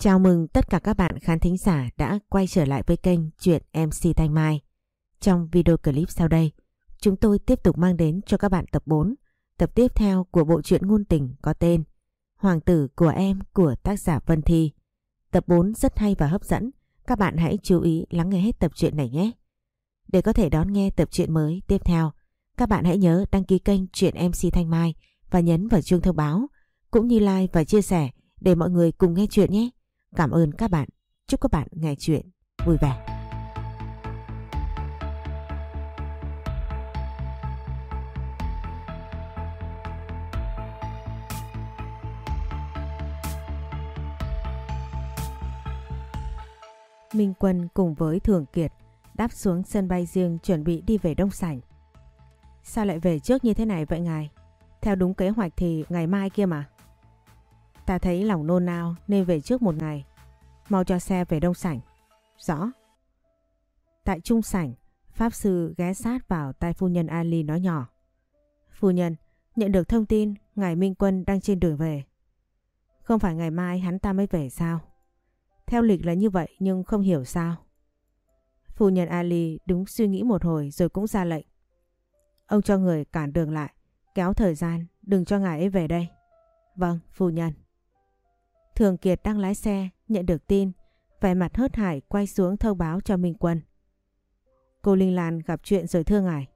Chào mừng tất cả các bạn khán thính giả đã quay trở lại với kênh Chuyện MC Thanh Mai. Trong video clip sau đây, chúng tôi tiếp tục mang đến cho các bạn tập 4, tập tiếp theo của bộ truyện ngôn tình có tên Hoàng tử của em của tác giả Vân Thi. Tập 4 rất hay và hấp dẫn, các bạn hãy chú ý lắng nghe hết tập truyện này nhé. Để có thể đón nghe tập truyện mới tiếp theo, các bạn hãy nhớ đăng ký kênh Chuyện MC Thanh Mai và nhấn vào chuông thông báo, cũng như like và chia sẻ để mọi người cùng nghe chuyện nhé. Cảm ơn các bạn. Chúc các bạn nghe chuyện vui vẻ. Minh Quân cùng với Thường Kiệt đáp xuống sân bay riêng chuẩn bị đi về Đông Sảnh. Sao lại về trước như thế này vậy ngài? Theo đúng kế hoạch thì ngày mai kia mà. Ta thấy lòng nôn nao nên về trước một ngày. Mau cho xe về đông sảnh. Rõ. Tại trung sảnh, Pháp Sư ghé sát vào tai phu nhân Ali nói nhỏ. Phu nhân, nhận được thông tin Ngài Minh Quân đang trên đường về. Không phải ngày mai hắn ta mới về sao? Theo lịch là như vậy nhưng không hiểu sao. Phu nhân Ali đúng suy nghĩ một hồi rồi cũng ra lệnh. Ông cho người cản đường lại, kéo thời gian, đừng cho ngài ấy về đây. Vâng, phu nhân. Thường Kiệt đang lái xe, nhận được tin, vẻ mặt hớt hải quay xuống thông báo cho Minh Quân. Cô Linh Lan gặp chuyện rồi thưa ngài.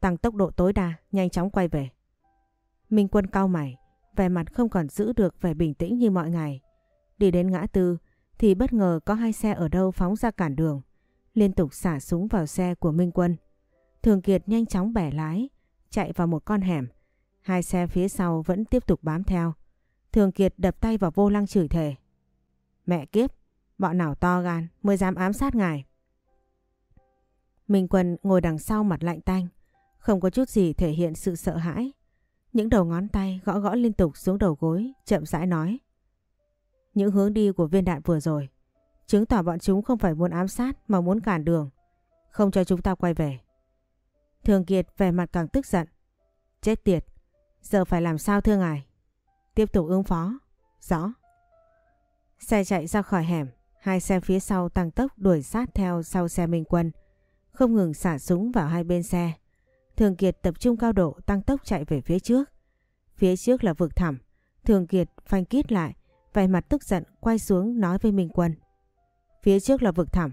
Tăng tốc độ tối đa, nhanh chóng quay về. Minh Quân cau mày, vẻ mặt không còn giữ được vẻ bình tĩnh như mọi ngày. Đi đến ngã tư thì bất ngờ có hai xe ở đâu phóng ra cản đường, liên tục xả súng vào xe của Minh Quân. Thường Kiệt nhanh chóng bẻ lái, chạy vào một con hẻm. Hai xe phía sau vẫn tiếp tục bám theo. Thường Kiệt đập tay vào vô lăng chửi thề. Mẹ kiếp, bọn nào to gan mới dám ám sát ngài. Minh Quân ngồi đằng sau mặt lạnh tanh, không có chút gì thể hiện sự sợ hãi. Những đầu ngón tay gõ gõ liên tục xuống đầu gối, chậm rãi nói. Những hướng đi của viên đạn vừa rồi, chứng tỏ bọn chúng không phải muốn ám sát mà muốn cản đường, không cho chúng ta quay về. Thường Kiệt vẻ mặt càng tức giận. Chết tiệt, giờ phải làm sao thưa ngài? Tiếp tục ứng phó. Rõ. Xe chạy ra khỏi hẻm, hai xe phía sau tăng tốc đuổi sát theo sau xe Minh Quân, không ngừng xả súng vào hai bên xe. Thường Kiệt tập trung cao độ tăng tốc chạy về phía trước. Phía trước là vực thẳm, Thường Kiệt phanh kít lại, vẻ mặt tức giận quay xuống nói với Minh Quân. Phía trước là vực thẳm,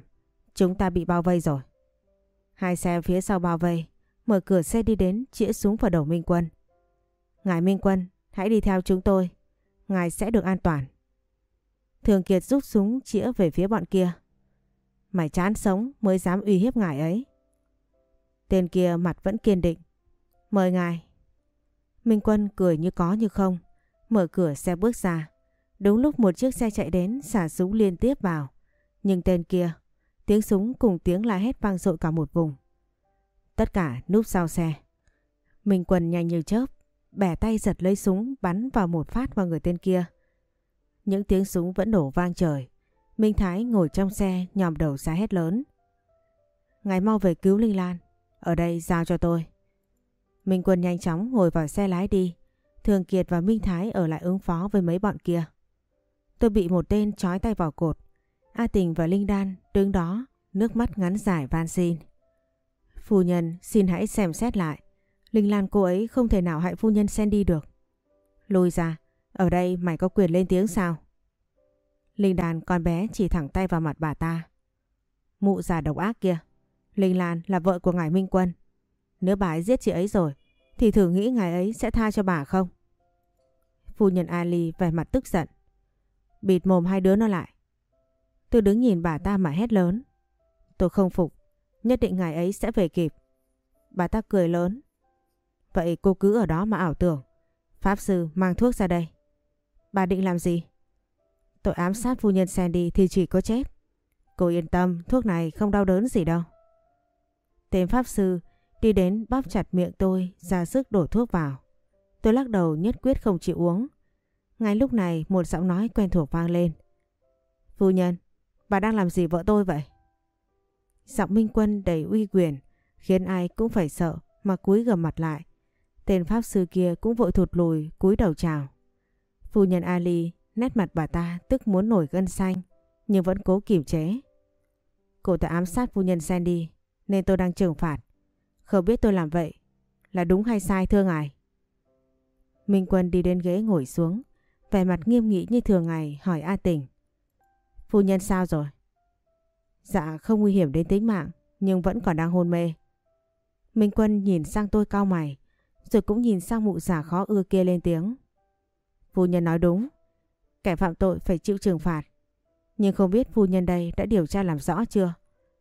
chúng ta bị bao vây rồi. Hai xe phía sau bao vây, mở cửa xe đi đến chĩa súng vào đầu Minh Quân. Ngài Minh Quân, Hãy đi theo chúng tôi. Ngài sẽ được an toàn. Thường Kiệt rút súng chĩa về phía bọn kia. Mày chán sống mới dám uy hiếp ngài ấy. Tên kia mặt vẫn kiên định. Mời ngài. Minh Quân cười như có như không. Mở cửa xe bước ra. Đúng lúc một chiếc xe chạy đến xả súng liên tiếp vào. Nhưng tên kia, tiếng súng cùng tiếng la hét vang dội cả một vùng. Tất cả núp sau xe. Minh Quân nhanh như chớp bẻ tay giật lấy súng bắn vào một phát vào người tên kia. Những tiếng súng vẫn nổ vang trời. Minh Thái ngồi trong xe nhòm đầu ra hét lớn. Ngài mau về cứu Linh Lan. Ở đây giao cho tôi. Minh Quân nhanh chóng ngồi vào xe lái đi. Thường Kiệt và Minh Thái ở lại ứng phó với mấy bọn kia. Tôi bị một tên trói tay vào cột. A Tình và Linh Đan đứng đó, nước mắt ngắn dài van xin. Phu nhân xin hãy xem xét lại. Linh Lan cô ấy không thể nào hại phu nhân Sandy được. Lùi ra, ở đây mày có quyền lên tiếng sao? Linh Đàn con bé chỉ thẳng tay vào mặt bà ta. Mụ già độc ác kia. Linh Lan là vợ của ngài Minh Quân. Nếu bà ấy giết chị ấy rồi, thì thử nghĩ ngài ấy sẽ tha cho bà không? Phu nhân Ali vẻ mặt tức giận. Bịt mồm hai đứa nó lại. Tôi đứng nhìn bà ta mà hét lớn. Tôi không phục, nhất định ngài ấy sẽ về kịp. Bà ta cười lớn. Vậy cô cứ ở đó mà ảo tưởng. Pháp sư mang thuốc ra đây. Bà định làm gì? Tội ám sát phu nhân Sandy thì chỉ có chết. Cô yên tâm, thuốc này không đau đớn gì đâu. Tên Pháp sư đi đến bóp chặt miệng tôi, ra sức đổ thuốc vào. Tôi lắc đầu nhất quyết không chịu uống. Ngay lúc này một giọng nói quen thuộc vang lên. Phu nhân, bà đang làm gì vợ tôi vậy? Giọng Minh Quân đầy uy quyền, khiến ai cũng phải sợ mà cúi gầm mặt lại. Tên pháp sư kia cũng vội thụt lùi cúi đầu chào. Phu nhân Ali Nét mặt bà ta tức muốn nổi gân xanh nhưng vẫn cố kiềm chế. Cô ta ám sát phu nhân Sandy nên tôi đang trừng phạt. Không biết tôi làm vậy là đúng hay sai thưa ngài? Minh Quân đi đến ghế ngồi xuống, vẻ mặt nghiêm nghị như thường ngày hỏi A Tình. Phu nhân sao rồi? Dạ không nguy hiểm đến tính mạng nhưng vẫn còn đang hôn mê. Minh Quân nhìn sang tôi cao mày rồi cũng nhìn sang mụ giả khó ưa kia lên tiếng. Phu nhân nói đúng, kẻ phạm tội phải chịu trừng phạt. Nhưng không biết phu nhân đây đã điều tra làm rõ chưa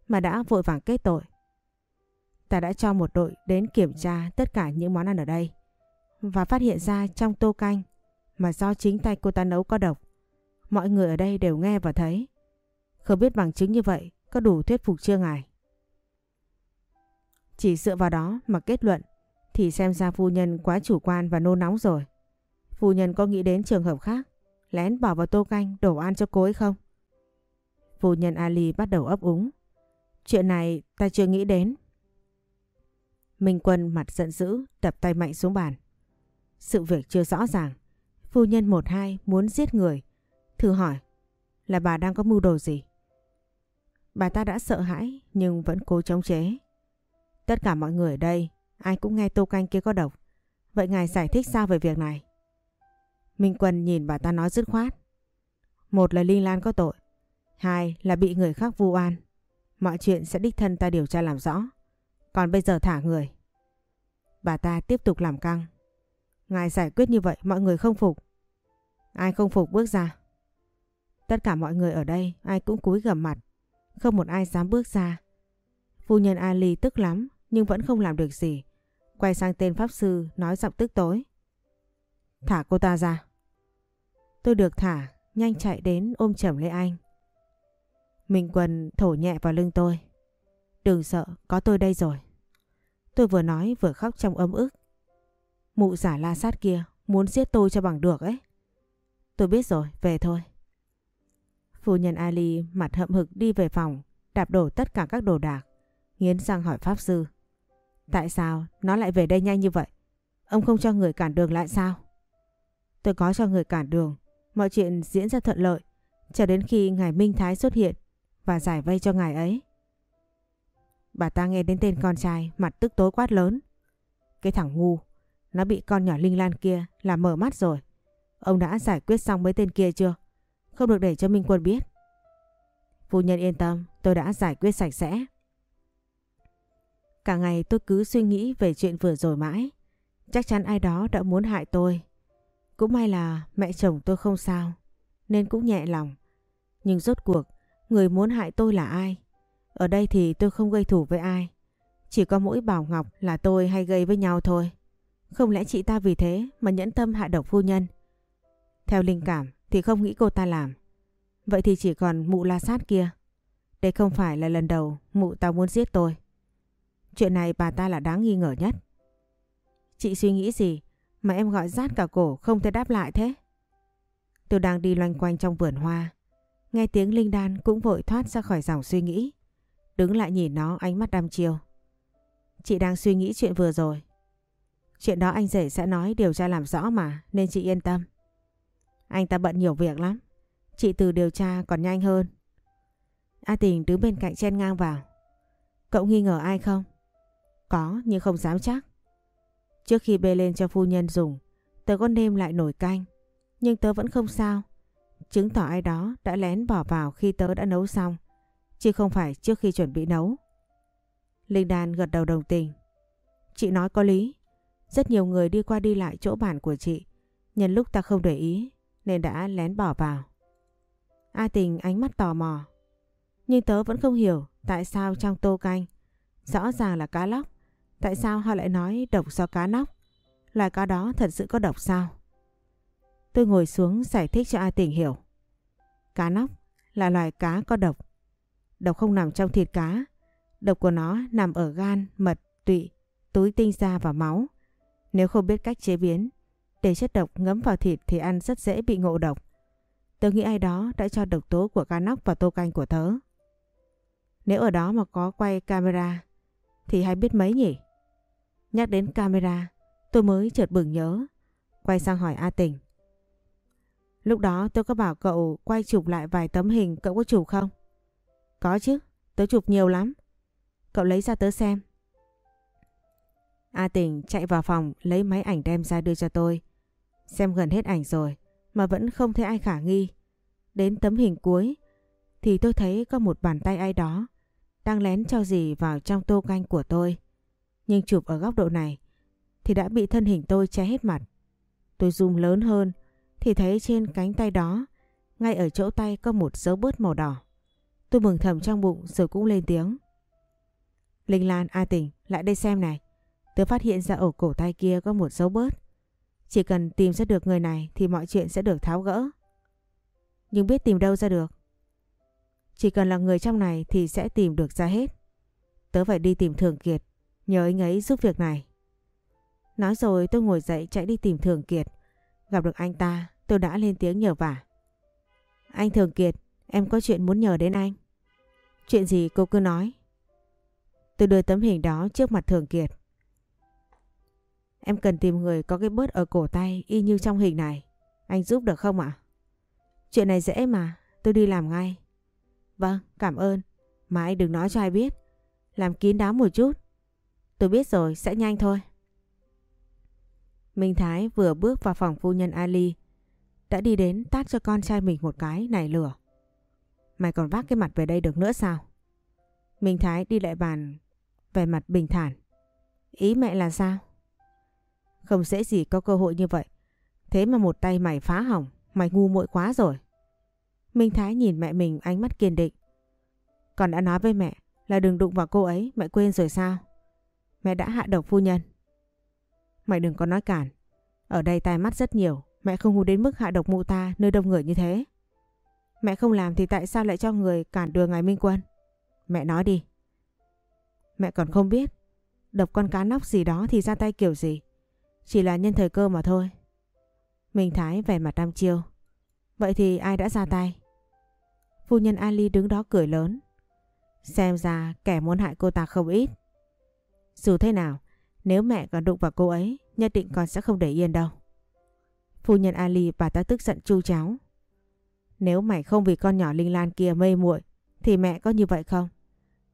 mà đã vội vàng kết tội. Ta đã cho một đội đến kiểm tra tất cả những món ăn ở đây và phát hiện ra trong tô canh mà do chính tay cô ta nấu có độc. Mọi người ở đây đều nghe và thấy. Không biết bằng chứng như vậy có đủ thuyết phục chưa ngài? Chỉ dựa vào đó mà kết luận thì xem ra phu nhân quá chủ quan và nôn nóng rồi. Phu nhân có nghĩ đến trường hợp khác lén bỏ vào tô canh đổ ăn cho cô ấy không? Phu nhân Ali bắt đầu ấp úng. Chuyện này ta chưa nghĩ đến. Minh Quân mặt giận dữ, đập tay mạnh xuống bàn. Sự việc chưa rõ ràng. Phu nhân một hai muốn giết người. Thử hỏi, là bà đang có mưu đồ gì? Bà ta đã sợ hãi nhưng vẫn cố chống chế. Tất cả mọi người ở đây ai cũng nghe tô canh kia có độc. Vậy ngài giải thích sao về việc này? Minh Quân nhìn bà ta nói dứt khoát. Một là Linh Lan có tội. Hai là bị người khác vu oan. Mọi chuyện sẽ đích thân ta điều tra làm rõ. Còn bây giờ thả người. Bà ta tiếp tục làm căng. Ngài giải quyết như vậy, mọi người không phục. Ai không phục bước ra. Tất cả mọi người ở đây, ai cũng cúi gầm mặt. Không một ai dám bước ra. Phu nhân Ali tức lắm, nhưng vẫn không làm được gì. Quay sang tên pháp sư nói giọng tức tối. Thả cô ta ra. Tôi được thả, nhanh chạy đến ôm chầm lấy anh. Minh Quân thổ nhẹ vào lưng tôi. Đừng sợ, có tôi đây rồi. Tôi vừa nói vừa khóc trong ấm ức. Mụ giả la sát kia muốn giết tôi cho bằng được ấy. Tôi biết rồi, về thôi. Phu nhân Ali mặt hậm hực đi về phòng, đạp đổ tất cả các đồ đạc, nghiến răng hỏi Pháp Sư. Tại sao nó lại về đây nhanh như vậy? Ông không cho người cản đường lại sao? Tôi có cho người cản đường, mọi chuyện diễn ra thuận lợi, cho đến khi ngài Minh Thái xuất hiện và giải vây cho ngài ấy. Bà ta nghe đến tên con trai mặt tức tối quát lớn. Cái thằng ngu, nó bị con nhỏ Linh Lan kia làm mở mắt rồi. Ông đã giải quyết xong mấy tên kia chưa? Không được để cho Minh Quân biết. Phu nhân yên tâm, tôi đã giải quyết sạch sẽ. Cả ngày tôi cứ suy nghĩ về chuyện vừa rồi mãi. Chắc chắn ai đó đã muốn hại tôi. Cũng may là mẹ chồng tôi không sao, nên cũng nhẹ lòng. Nhưng rốt cuộc, người muốn hại tôi là ai? Ở đây thì tôi không gây thủ với ai. Chỉ có mỗi Bảo Ngọc là tôi hay gây với nhau thôi. Không lẽ chị ta vì thế mà nhẫn tâm hại độc phu nhân? Theo linh cảm thì không nghĩ cô ta làm. Vậy thì chỉ còn mụ la sát kia. Đây không phải là lần đầu mụ ta muốn giết tôi. Chuyện này bà ta là đáng nghi ngờ nhất. Chị suy nghĩ gì mà em gọi rát cả cổ không thể đáp lại thế? Tôi đang đi loanh quanh trong vườn hoa. Nghe tiếng Linh Đan cũng vội thoát ra khỏi dòng suy nghĩ. Đứng lại nhìn nó, ánh mắt đăm chiêu. Chị đang suy nghĩ chuyện vừa rồi. Chuyện đó anh rể sẽ nói điều tra làm rõ mà, nên chị yên tâm. Anh ta bận nhiều việc lắm. Chị từ điều tra còn nhanh hơn. A Tình đứng bên cạnh chen ngang vào. Cậu nghi ngờ ai không? Có nhưng không dám chắc. Trước khi bê lên cho phu nhân dùng, tớ có nêm lại nồi canh. Nhưng tớ vẫn không sao. Chứng tỏ ai đó đã lén bỏ vào khi tớ đã nấu xong. Chứ không phải trước khi chuẩn bị nấu. Linh Đan gật đầu đồng tình. Chị nói có lý. Rất nhiều người đi qua đi lại chỗ bản của chị. Nhân lúc ta không để ý nên đã lén bỏ vào. A tình ánh mắt tò mò. Nhưng tớ vẫn không hiểu tại sao trong tô canh rõ ràng là cá lóc. Tại sao họ lại nói độc do cá nóc? Loài cá đó thật sự có độc sao? Tôi ngồi xuống giải thích cho A tình hiểu. Cá nóc là loài cá có độc. Độc không nằm trong thịt cá. Độc của nó nằm ở gan, mật, tụy, túi tinh da và máu. Nếu không biết cách chế biến, để chất độc ngấm vào thịt thì ăn rất dễ bị ngộ độc. Tớ nghĩ ai đó đã cho độc tố của cá nóc vào tô canh của tớ. Nếu ở đó mà có quay camera thì hay biết mấy nhỉ? Nhắc đến camera tôi mới chợt bừng nhớ. Quay sang hỏi A Tình. Lúc đó tôi có bảo cậu quay chụp lại vài tấm hình cậu có chụp không? Có chứ, tớ chụp nhiều lắm. Cậu lấy ra tớ xem. A Tình chạy vào phòng lấy máy ảnh đem ra đưa cho tôi. Xem gần hết ảnh rồi mà vẫn không thấy ai khả nghi. Đến tấm hình cuối thì tôi thấy có một bàn tay ai đó đang lén cho gì vào trong tô canh của tôi. Nhưng chụp ở góc độ này thì đã bị thân hình tôi che hết mặt. Tôi zoom lớn hơn thì thấy trên cánh tay đó ngay ở chỗ tay có một dấu bớt màu đỏ. Tôi mừng thầm trong bụng rồi cũng lên tiếng. Linh Lan A Tình lại đây xem này. Tớ phát hiện ra ở cổ tay kia có một dấu bớt. Chỉ cần tìm ra được người này thì mọi chuyện sẽ được tháo gỡ. Nhưng biết tìm đâu ra được? Chỉ cần là người trong này thì sẽ tìm được ra hết. Tớ phải đi tìm Thường Kiệt, nhờ anh ấy giúp việc này. Nói rồi tôi ngồi dậy chạy đi tìm Thường Kiệt. Gặp được anh ta, tôi đã lên tiếng nhờ vả. Anh Thường Kiệt, em có chuyện muốn nhờ đến anh. Chuyện gì cô cứ nói. Tôi đưa tấm hình đó trước mặt Thường Kiệt. Em cần tìm người có cái bớt ở cổ tay y như trong hình này. Anh giúp được không ạ? Chuyện này dễ mà, tôi đi làm ngay. Vâng, cảm ơn. Mà anh đừng nói cho ai biết. Làm kín đáo một chút. Tôi biết rồi, sẽ nhanh thôi. Minh Thái vừa bước vào phòng phu nhân Ali. Đã đi đến tát cho con trai mình một cái nảy lửa. Mày còn vác cái mặt về đây được nữa sao? Minh Thái đi lại bàn về mặt bình thản. Ý mẹ là sao? Không dễ gì có cơ hội như vậy. Thế mà một tay mày phá hỏng, mày ngu muội quá rồi. Minh Thái nhìn mẹ mình ánh mắt kiên định. Còn đã nói với mẹ là đừng đụng vào cô ấy, mẹ quên rồi sao? Mẹ đã hạ độc phu nhân. Mày đừng có nói cản. Ở đây tai mắt rất nhiều, mẹ không ngu đến mức hạ độc mụ ta nơi đông người như thế. Mẹ không làm thì tại sao lại cho người cản đường ngài Minh Quân? Mẹ nói đi. Mẹ còn không biết, độc con cá nóc gì đó thì ra tay kiểu gì. Chỉ là nhân thời cơ mà thôi. Minh Thái vẻ mặt đam chiêu. Vậy thì ai đã ra tay? Phu nhân Ali đứng đó cười lớn. Xem ra kẻ muốn hại cô ta không ít. Dù thế nào, nếu mẹ còn đụng vào cô ấy, nhất định con sẽ không để yên đâu. Phu nhân Ali bà ta tức giận chu cháu. Nếu mày không vì con nhỏ Linh Lan kia mê muội thì mẹ có như vậy không?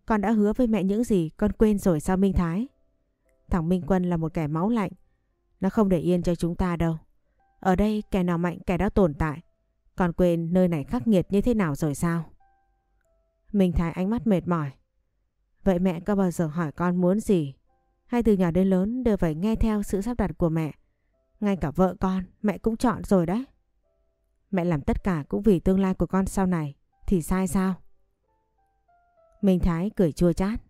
Con đã hứa với mẹ những gì con quên rồi sao Minh Thái? Thằng Minh Quân là một kẻ máu lạnh. Nó không để yên cho chúng ta đâu. Ở đây kẻ nào mạnh kẻ đó tồn tại. Con quên nơi này khắc nghiệt như thế nào rồi sao? Minh Thái ánh mắt mệt mỏi. Vậy mẹ có bao giờ hỏi con muốn gì? Hay từ nhỏ đến lớn đều phải nghe theo sự sắp đặt của mẹ? Ngay cả vợ con, mẹ cũng chọn rồi đấy. Mẹ làm tất cả cũng vì tương lai của con sau này. Thì sai sao? Minh Thái cười chua chát.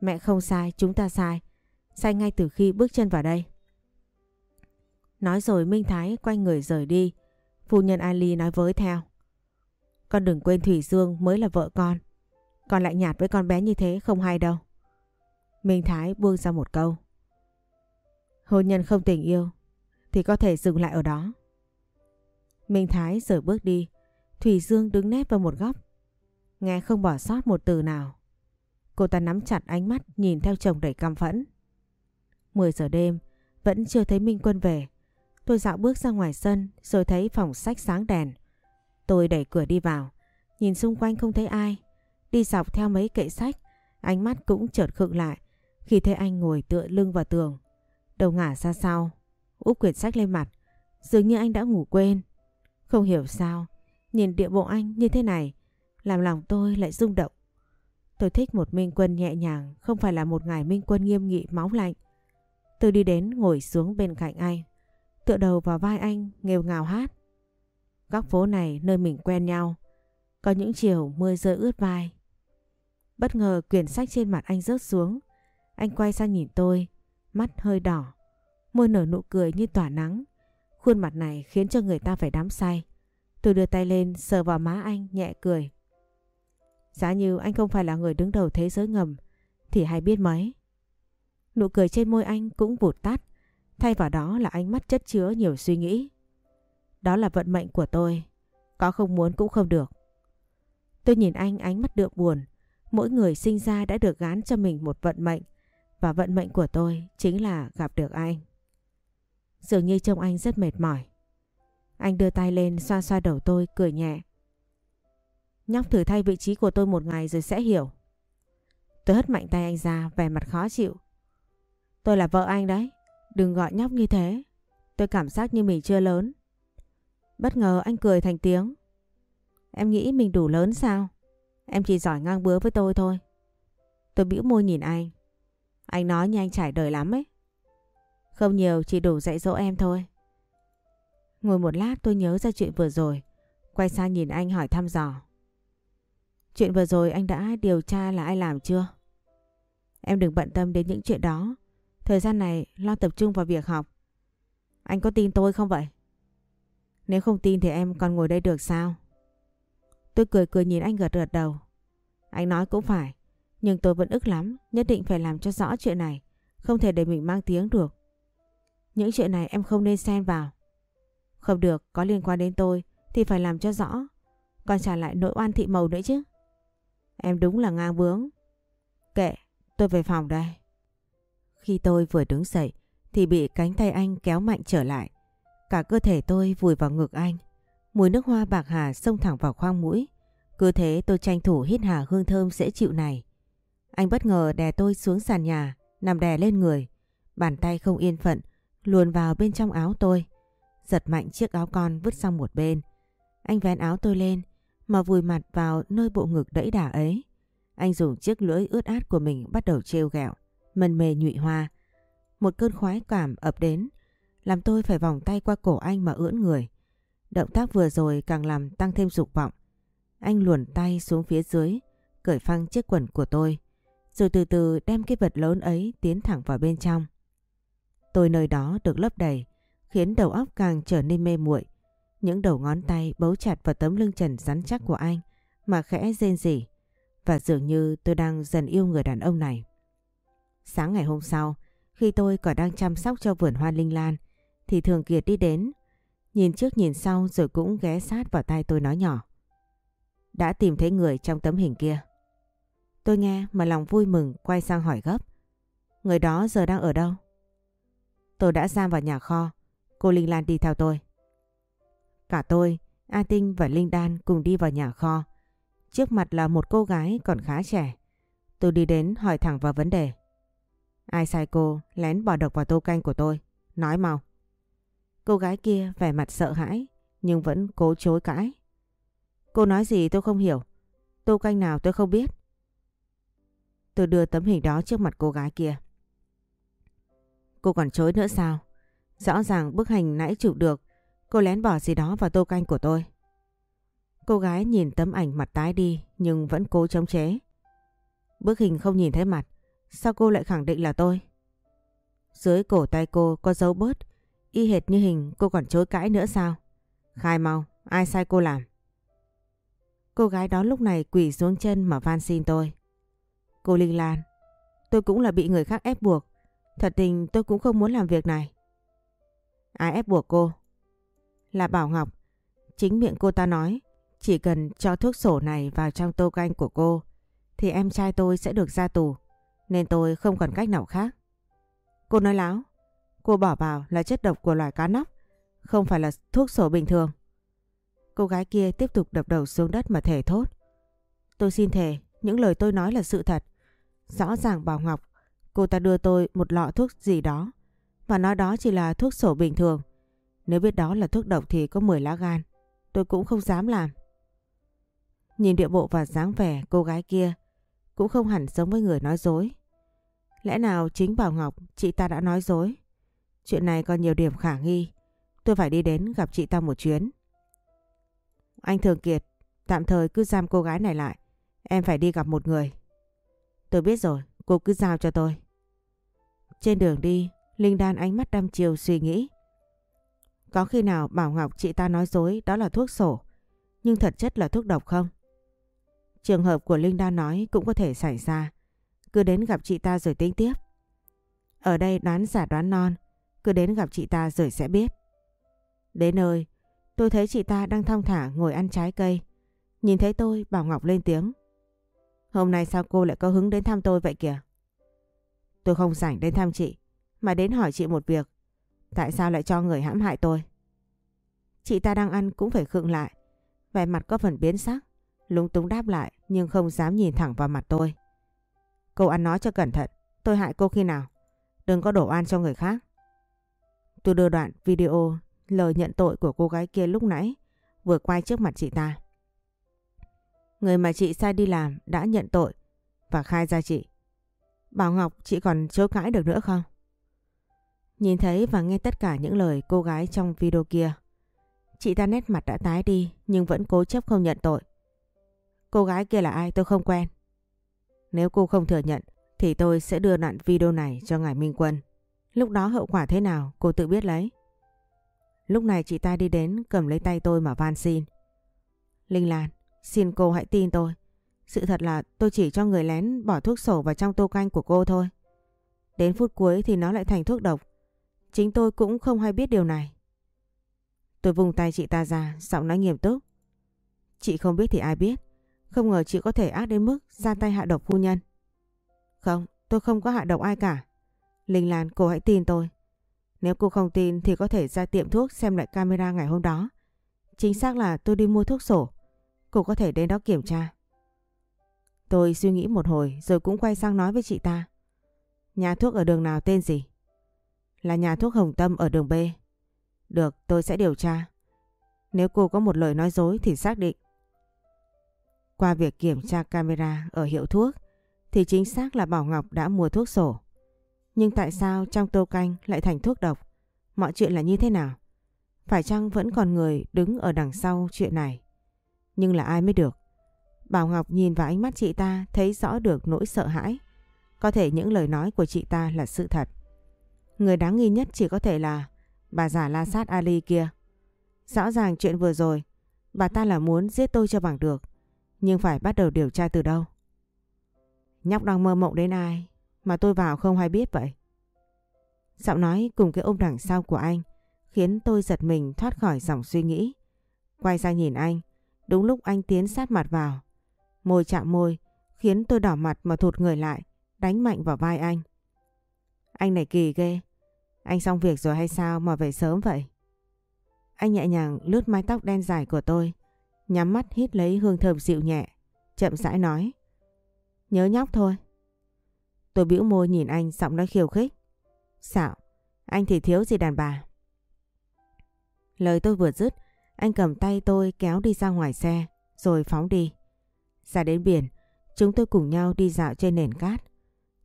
Mẹ không sai, chúng ta sai. Sai ngay từ khi bước chân vào đây. Nói rồi Minh Thái quay người rời đi. Phu nhân Ali nói với theo. Con đừng quên Thủy Dương mới là vợ con. Con lại nhạt với con bé như thế không hay đâu. Minh Thái buông ra một câu. Hôn nhân không tình yêu thì có thể dừng lại ở đó. Minh Thái rời bước đi. Thủy Dương đứng nép vào một góc. Nghe không bỏ sót một từ nào. Cô ta nắm chặt ánh mắt nhìn theo chồng đầy căm phẫn. 10 giờ đêm vẫn chưa thấy Minh Quân về. Tôi dạo bước ra ngoài sân rồi thấy phòng sách sáng đèn. Tôi đẩy cửa đi vào, nhìn xung quanh không thấy ai. Đi dọc theo mấy kệ sách, ánh mắt cũng chợt khựng lại khi thấy anh ngồi tựa lưng vào tường. Đầu ngả ra sau, úp quyển sách lên mặt, dường như anh đã ngủ quên. Không hiểu sao, nhìn địa bộ anh như thế này, làm lòng tôi lại rung động. Tôi thích một minh quân nhẹ nhàng, không phải là một ngài minh quân nghiêm nghị máu lạnh. Tôi đi đến ngồi xuống bên cạnh anh tựa đầu vào vai anh nghêu ngào hát. Góc phố này nơi mình quen nhau, có những chiều mưa rơi ướt vai. Bất ngờ quyển sách trên mặt anh rớt xuống, anh quay sang nhìn tôi, mắt hơi đỏ, môi nở nụ cười như tỏa nắng. Khuôn mặt này khiến cho người ta phải đắm say. Tôi đưa tay lên sờ vào má anh nhẹ cười. Giá như anh không phải là người đứng đầu thế giới ngầm thì hay biết mấy. Nụ cười trên môi anh cũng vụt tắt Thay vào đó là ánh mắt chất chứa nhiều suy nghĩ. Đó là vận mệnh của tôi. Có không muốn cũng không được. Tôi nhìn anh ánh mắt đượm buồn. Mỗi người sinh ra đã được gán cho mình một vận mệnh. Và vận mệnh của tôi chính là gặp được anh. Dường như trông anh rất mệt mỏi. Anh đưa tay lên xoa xoa đầu tôi, cười nhẹ. Nhóc thử thay vị trí của tôi một ngày rồi sẽ hiểu. Tôi hất mạnh tay anh ra, vẻ mặt khó chịu. Tôi là vợ anh đấy. Đừng gọi nhóc như thế. Tôi cảm giác như mình chưa lớn. Bất ngờ anh cười thành tiếng. Em nghĩ mình đủ lớn sao? Em chỉ giỏi ngang bứa với tôi thôi. Tôi bĩu môi nhìn anh. Anh nói như anh trải đời lắm ấy. Không nhiều, chỉ đủ dạy dỗ em thôi. Ngồi một lát tôi nhớ ra chuyện vừa rồi. Quay sang nhìn anh hỏi thăm dò. Chuyện vừa rồi anh đã điều tra là ai làm chưa? Em đừng bận tâm đến những chuyện đó. Thời gian này lo tập trung vào việc học. Anh có tin tôi không vậy? Nếu không tin thì em còn ngồi đây được sao? Tôi cười cười nhìn anh gật gật đầu. Anh nói cũng phải. Nhưng tôi vẫn ức lắm. Nhất định phải làm cho rõ chuyện này. Không thể để mình mang tiếng được. Những chuyện này em không nên xen vào. Không được, có liên quan đến tôi thì phải làm cho rõ. Còn trả lại nỗi oan thị màu nữa chứ. Em đúng là ngang bướng. Kệ, tôi về phòng đây. Khi tôi vừa đứng dậy thì bị cánh tay anh kéo mạnh trở lại. Cả cơ thể tôi vùi vào ngực anh. Mùi nước hoa bạc hà xông thẳng vào khoang mũi. Cứ thế tôi tranh thủ hít hà hương thơm dễ chịu này. Anh bất ngờ đè tôi xuống sàn nhà, nằm đè lên người. Bàn tay không yên phận, luồn vào bên trong áo tôi. Giật mạnh chiếc áo con vứt sang một bên. Anh vén áo tôi lên, mà vùi mặt vào nơi bộ ngực đẫy đà ấy. Anh dùng chiếc lưỡi ướt át của mình bắt đầu trêu ghẹo, mần mề nhụy hoa. Một cơn khoái cảm ập đến, làm tôi phải vòng tay qua cổ anh mà ưỡn người. Động tác vừa rồi càng làm tăng thêm dục vọng. Anh luồn tay xuống phía dưới, cởi phăng chiếc quần của tôi, rồi từ từ đem cái vật lớn ấy tiến thẳng vào bên trong. Tôi nơi đó được lấp đầy, khiến đầu óc càng trở nên mê muội. Những đầu ngón tay bấu chặt vào tấm lưng trần rắn chắc của anh mà khẽ rên rỉ. Và dường như tôi đang dần yêu người đàn ông này. Sáng ngày hôm sau, khi tôi còn đang chăm sóc cho vườn hoa linh lan, thì Thường Kiệt đi đến, nhìn trước nhìn sau rồi cũng ghé sát vào tay tôi nói nhỏ. Đã tìm thấy người trong tấm hình kia. Tôi nghe mà lòng vui mừng quay sang hỏi gấp. Người đó giờ đang ở đâu? Tôi đã giam vào nhà kho. Cô Linh Lan đi theo tôi. Cả tôi, A Tinh và Linh Đan cùng đi vào nhà kho. Trước mặt là một cô gái còn khá trẻ. Tôi đi đến hỏi thẳng vào vấn đề. Ai sai cô lén bỏ độc vào tô canh của tôi? Nói mau. Cô gái kia vẻ mặt sợ hãi nhưng vẫn cố chối cãi. Cô nói gì tôi không hiểu. Tô canh nào tôi không biết. Tôi đưa tấm hình đó trước mặt cô gái kia. Cô còn chối nữa sao? Rõ ràng bức hình nãy chụp được Cô lén bỏ gì đó vào tô canh của tôi. Cô gái nhìn tấm ảnh mặt tái đi nhưng vẫn cố chống chế. Bức hình không nhìn thấy mặt, sao cô lại khẳng định là tôi? Dưới cổ tay cô có dấu bớt, y hệt như hình cô còn chối cãi nữa sao? Khai mau, ai sai cô làm? Cô gái đó lúc này quỳ xuống chân mà van xin tôi. Cô Linh Lan, tôi cũng là bị người khác ép buộc. Thật tình tôi cũng không muốn làm việc này. Ai ép buộc cô? là Bảo Ngọc. Chính miệng cô ta nói, chỉ cần cho thuốc sổ này vào trong tô canh của cô, thì em trai tôi sẽ được ra tù, nên tôi không còn cách nào khác. Cô nói láo, cô bỏ vào là chất độc của loài cá nóc, không phải là thuốc sổ bình thường. Cô gái kia tiếp tục đập đầu xuống đất mà thề thốt. Tôi xin thề, những lời tôi nói là sự thật. Rõ ràng Bảo Ngọc, cô ta đưa tôi một lọ thuốc gì đó, và nói đó chỉ là thuốc sổ bình thường. Nếu biết đó là thuốc độc thì có 10 lá gan. Tôi cũng không dám làm. Nhìn địa bộ và dáng vẻ cô gái kia cũng không hẳn giống với người nói dối. Lẽ nào chính Bảo Ngọc chị ta đã nói dối? Chuyện này còn nhiều điểm khả nghi. Tôi phải đi đến gặp chị ta một chuyến. Anh Thường Kiệt, tạm thời cứ giam cô gái này lại. Em phải đi gặp một người. Tôi biết rồi, cô cứ giao cho tôi. Trên đường đi, Linh Đan ánh mắt đăm chiều suy nghĩ. Có khi nào Bảo Ngọc chị ta nói dối đó là thuốc sổ, nhưng thật chất là thuốc độc không? Trường hợp của Linh Đan nói cũng có thể xảy ra. Cứ đến gặp chị ta rồi tính tiếp. Ở đây đoán giả đoán non, cứ đến gặp chị ta rồi sẽ biết. Đến nơi, tôi thấy chị ta đang thong thả ngồi ăn trái cây. Nhìn thấy tôi, Bảo Ngọc lên tiếng. Hôm nay sao cô lại có hứng đến thăm tôi vậy kìa? Tôi không rảnh đến thăm chị, mà đến hỏi chị một việc. Tại sao lại cho người hãm hại tôi? Chị ta đang ăn cũng phải khựng lại. Vẻ mặt có phần biến sắc. Lúng túng đáp lại nhưng không dám nhìn thẳng vào mặt tôi. Cô ăn nói cho cẩn thận. Tôi hại cô khi nào? Đừng có đổ oan cho người khác. Tôi đưa đoạn video lời nhận tội của cô gái kia lúc nãy vừa quay trước mặt chị ta. Người mà chị sai đi làm đã nhận tội và khai ra chị. Bảo Ngọc, chị còn chối cãi được nữa không? Nhìn thấy và nghe tất cả những lời cô gái trong video kia. Chị ta nét mặt đã tái đi nhưng vẫn cố chấp không nhận tội. Cô gái kia là ai tôi không quen. Nếu cô không thừa nhận thì tôi sẽ đưa đoạn video này cho ngài Minh Quân. Lúc đó hậu quả thế nào cô tự biết lấy. Lúc này chị ta đi đến cầm lấy tay tôi mà van xin. Linh Lan, xin cô hãy tin tôi. Sự thật là tôi chỉ cho người lén bỏ thuốc sổ vào trong tô canh của cô thôi. Đến phút cuối thì nó lại thành thuốc độc. Chính tôi cũng không hay biết điều này. Tôi vùng tay chị ta ra, giọng nói nghiêm túc. Chị không biết thì ai biết. Không ngờ chị có thể ác đến mức ra tay hạ độc phu nhân. Không, tôi không có hạ độc ai cả. Linh Lan, cô hãy tin tôi. Nếu cô không tin thì có thể ra tiệm thuốc xem lại camera ngày hôm đó. Chính xác là tôi đi mua thuốc sổ. Cô có thể đến đó kiểm tra. Tôi suy nghĩ một hồi rồi cũng quay sang nói với chị ta. Nhà thuốc ở đường nào tên gì? Là nhà thuốc Hồng Tâm ở đường B. Được, tôi sẽ điều tra. Nếu cô có một lời nói dối thì xác định. Qua việc kiểm tra camera ở hiệu thuốc thì chính xác là Bảo Ngọc đã mua thuốc sổ. Nhưng tại sao trong tô canh lại thành thuốc độc? Mọi chuyện là như thế nào? Phải chăng vẫn còn người đứng ở đằng sau chuyện này? Nhưng là ai mới được? Bảo Ngọc nhìn vào ánh mắt chị ta thấy rõ được nỗi sợ hãi. Có thể những lời nói của chị ta là sự thật. Người đáng nghi nhất chỉ có thể là bà giả la sát Ali kia. Rõ ràng chuyện vừa rồi, bà ta là muốn giết tôi cho bằng được. Nhưng phải bắt đầu điều tra từ đâu? Nhóc đang mơ mộng đến ai mà tôi vào không hay biết vậy? Giọng nói cùng cái ôm đằng sau của anh khiến tôi giật mình thoát khỏi dòng suy nghĩ. Quay sang nhìn anh, đúng lúc anh tiến sát mặt vào. Môi chạm môi khiến tôi đỏ mặt mà thụt người lại, đánh mạnh vào vai anh. Anh này kỳ ghê, anh xong việc rồi hay sao mà về sớm vậy? Anh nhẹ nhàng lướt mái tóc đen dài của tôi, nhắm mắt hít lấy hương thơm dịu nhẹ, chậm rãi nói. Nhớ nhóc thôi. Tôi bĩu môi nhìn anh giọng nói khiêu khích. Xạo, anh thì thiếu gì đàn bà. Lời tôi vừa dứt, anh cầm tay tôi kéo đi ra ngoài xe, rồi phóng đi. Ra đến biển, chúng tôi cùng nhau đi dạo trên nền cát.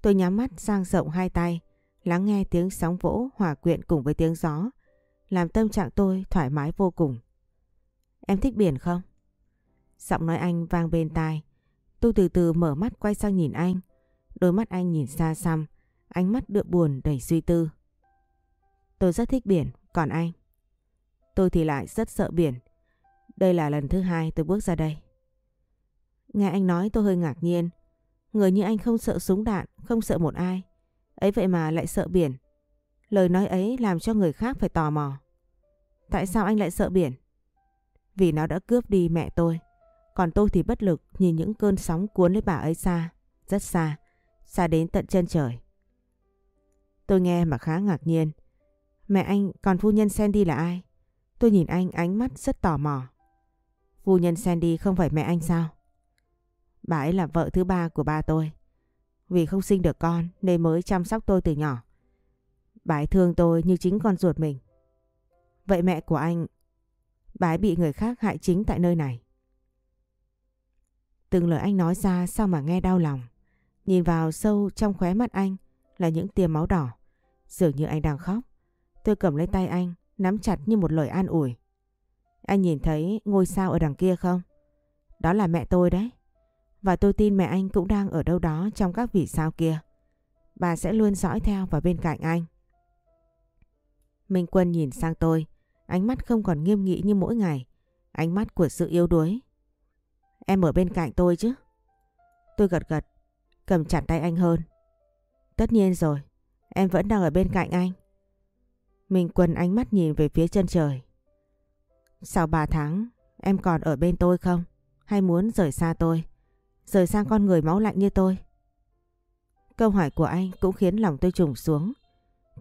Tôi nhắm mắt sang rộng hai tay, lắng nghe tiếng sóng vỗ hòa quyện cùng với tiếng gió, làm tâm trạng tôi thoải mái vô cùng. Em thích biển không? Giọng nói anh vang bên tai. Tôi từ từ mở mắt quay sang nhìn anh. Đôi mắt anh nhìn xa xăm, ánh mắt đượm buồn đầy suy tư. Tôi rất thích biển, còn anh? Tôi thì lại rất sợ biển. Đây là lần thứ hai tôi bước ra đây. Nghe anh nói tôi hơi ngạc nhiên. Người như anh không sợ súng đạn, không sợ một ai. Ấy vậy mà lại sợ biển. Lời nói ấy làm cho người khác phải tò mò. Tại sao anh lại sợ biển? Vì nó đã cướp đi mẹ tôi. Còn tôi thì bất lực nhìn những cơn sóng cuốn lấy bà ấy xa, rất xa, xa đến tận chân trời. Tôi nghe mà khá ngạc nhiên. Mẹ anh còn phu nhân Sandy là ai? Tôi nhìn anh ánh mắt rất tò mò. Phu nhân Sandy không phải mẹ anh sao? Bà ấy là vợ thứ ba của ba tôi. Vì không sinh được con nên mới chăm sóc tôi từ nhỏ. Bà ấy thương tôi như chính con ruột mình. Vậy mẹ của anh, bà ấy bị người khác hại chính tại nơi này. Từng lời anh nói ra sao mà nghe đau lòng. Nhìn vào sâu trong khóe mắt anh là những tia máu đỏ. Dường như anh đang khóc. Tôi cầm lấy tay anh, nắm chặt như một lời an ủi. Anh nhìn thấy ngôi sao ở đằng kia không? Đó là mẹ tôi đấy. Và tôi tin mẹ anh cũng đang ở đâu đó trong các vì sao kia. Bà sẽ luôn dõi theo và bên cạnh anh. Minh Quân nhìn sang tôi, ánh mắt không còn nghiêm nghị như mỗi ngày. Ánh mắt của sự yếu đuối. Em ở bên cạnh tôi chứ? Tôi gật gật, cầm chặt tay anh hơn. Tất nhiên rồi, em vẫn đang ở bên cạnh anh. Minh Quân ánh mắt nhìn về phía chân trời. Sau 3 tháng, em còn ở bên tôi không? Hay muốn rời xa tôi? Rời sang con người máu lạnh như tôi? Câu hỏi của anh cũng khiến lòng tôi trùng xuống.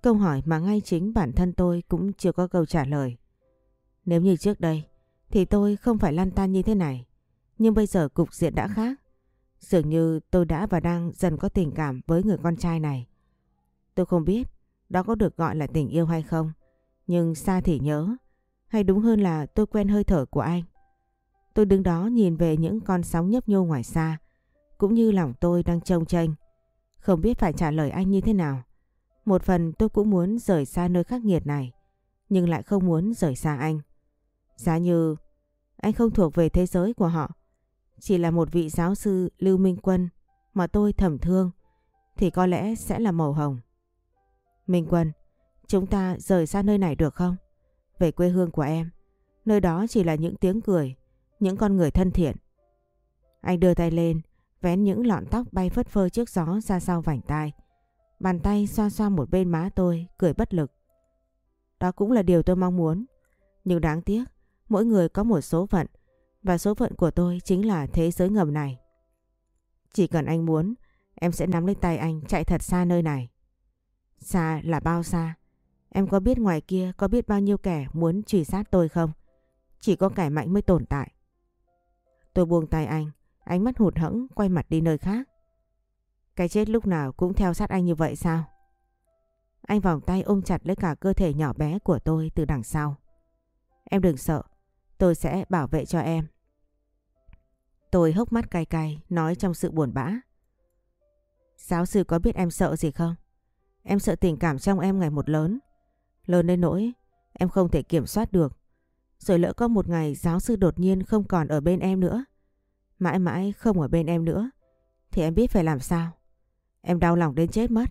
Câu hỏi mà ngay chính bản thân tôi cũng chưa có câu trả lời. Nếu như trước đây thì tôi không phải lăn tan như thế này. Nhưng bây giờ cục diện đã khác. Dường như tôi đã và đang dần có tình cảm với người con trai này. Tôi không biết đó có được gọi là tình yêu hay không. Nhưng xa thì nhớ. Hay đúng hơn là tôi quen hơi thở của anh. Tôi đứng đó nhìn về những con sóng nhấp nhô ngoài xa. Cũng như lòng tôi đang trông tranh. Không biết phải trả lời anh như thế nào. Một phần tôi cũng muốn rời xa nơi khắc nghiệt này. Nhưng lại không muốn rời xa anh. Giá như anh không thuộc về thế giới của họ. Chỉ là một vị giáo sư Lưu Minh Quân mà tôi thầm thương. Thì có lẽ sẽ là màu hồng. Minh Quân, chúng ta rời xa nơi này được không? Về quê hương của em. Nơi đó chỉ là những tiếng cười, những con người thân thiện. Anh đưa tay lên, vén những lọn tóc bay phất phơ trước gió ra sau vành tai. Bàn tay xoa xoa một bên má tôi, cười bất lực. Đó cũng là điều tôi mong muốn. Nhưng đáng tiếc, mỗi người có một số phận. Và số phận của tôi chính là thế giới ngầm này. Chỉ cần anh muốn, em sẽ nắm lấy tay anh chạy thật xa nơi này. Xa là bao xa? Em có biết ngoài kia có biết bao nhiêu kẻ muốn truy sát tôi không? Chỉ có kẻ mạnh mới tồn tại. Tôi buông tay anh, ánh mắt hụt hẫng quay mặt đi nơi khác. Cái chết lúc nào cũng theo sát anh như vậy sao? Anh vòng tay ôm chặt lấy cả cơ thể nhỏ bé của tôi từ đằng sau. Em đừng sợ, tôi sẽ bảo vệ cho em. Tôi hốc mắt cay cay, nói trong sự buồn bã. Giáo sư có biết em sợ gì không? Em sợ tình cảm trong em ngày một lớn. Lớn đến nỗi em không thể kiểm soát được. Rồi lỡ có một ngày giáo sư đột nhiên không còn ở bên em nữa. Mãi mãi không ở bên em nữa. Thì em biết phải làm sao. Em đau lòng đến chết mất.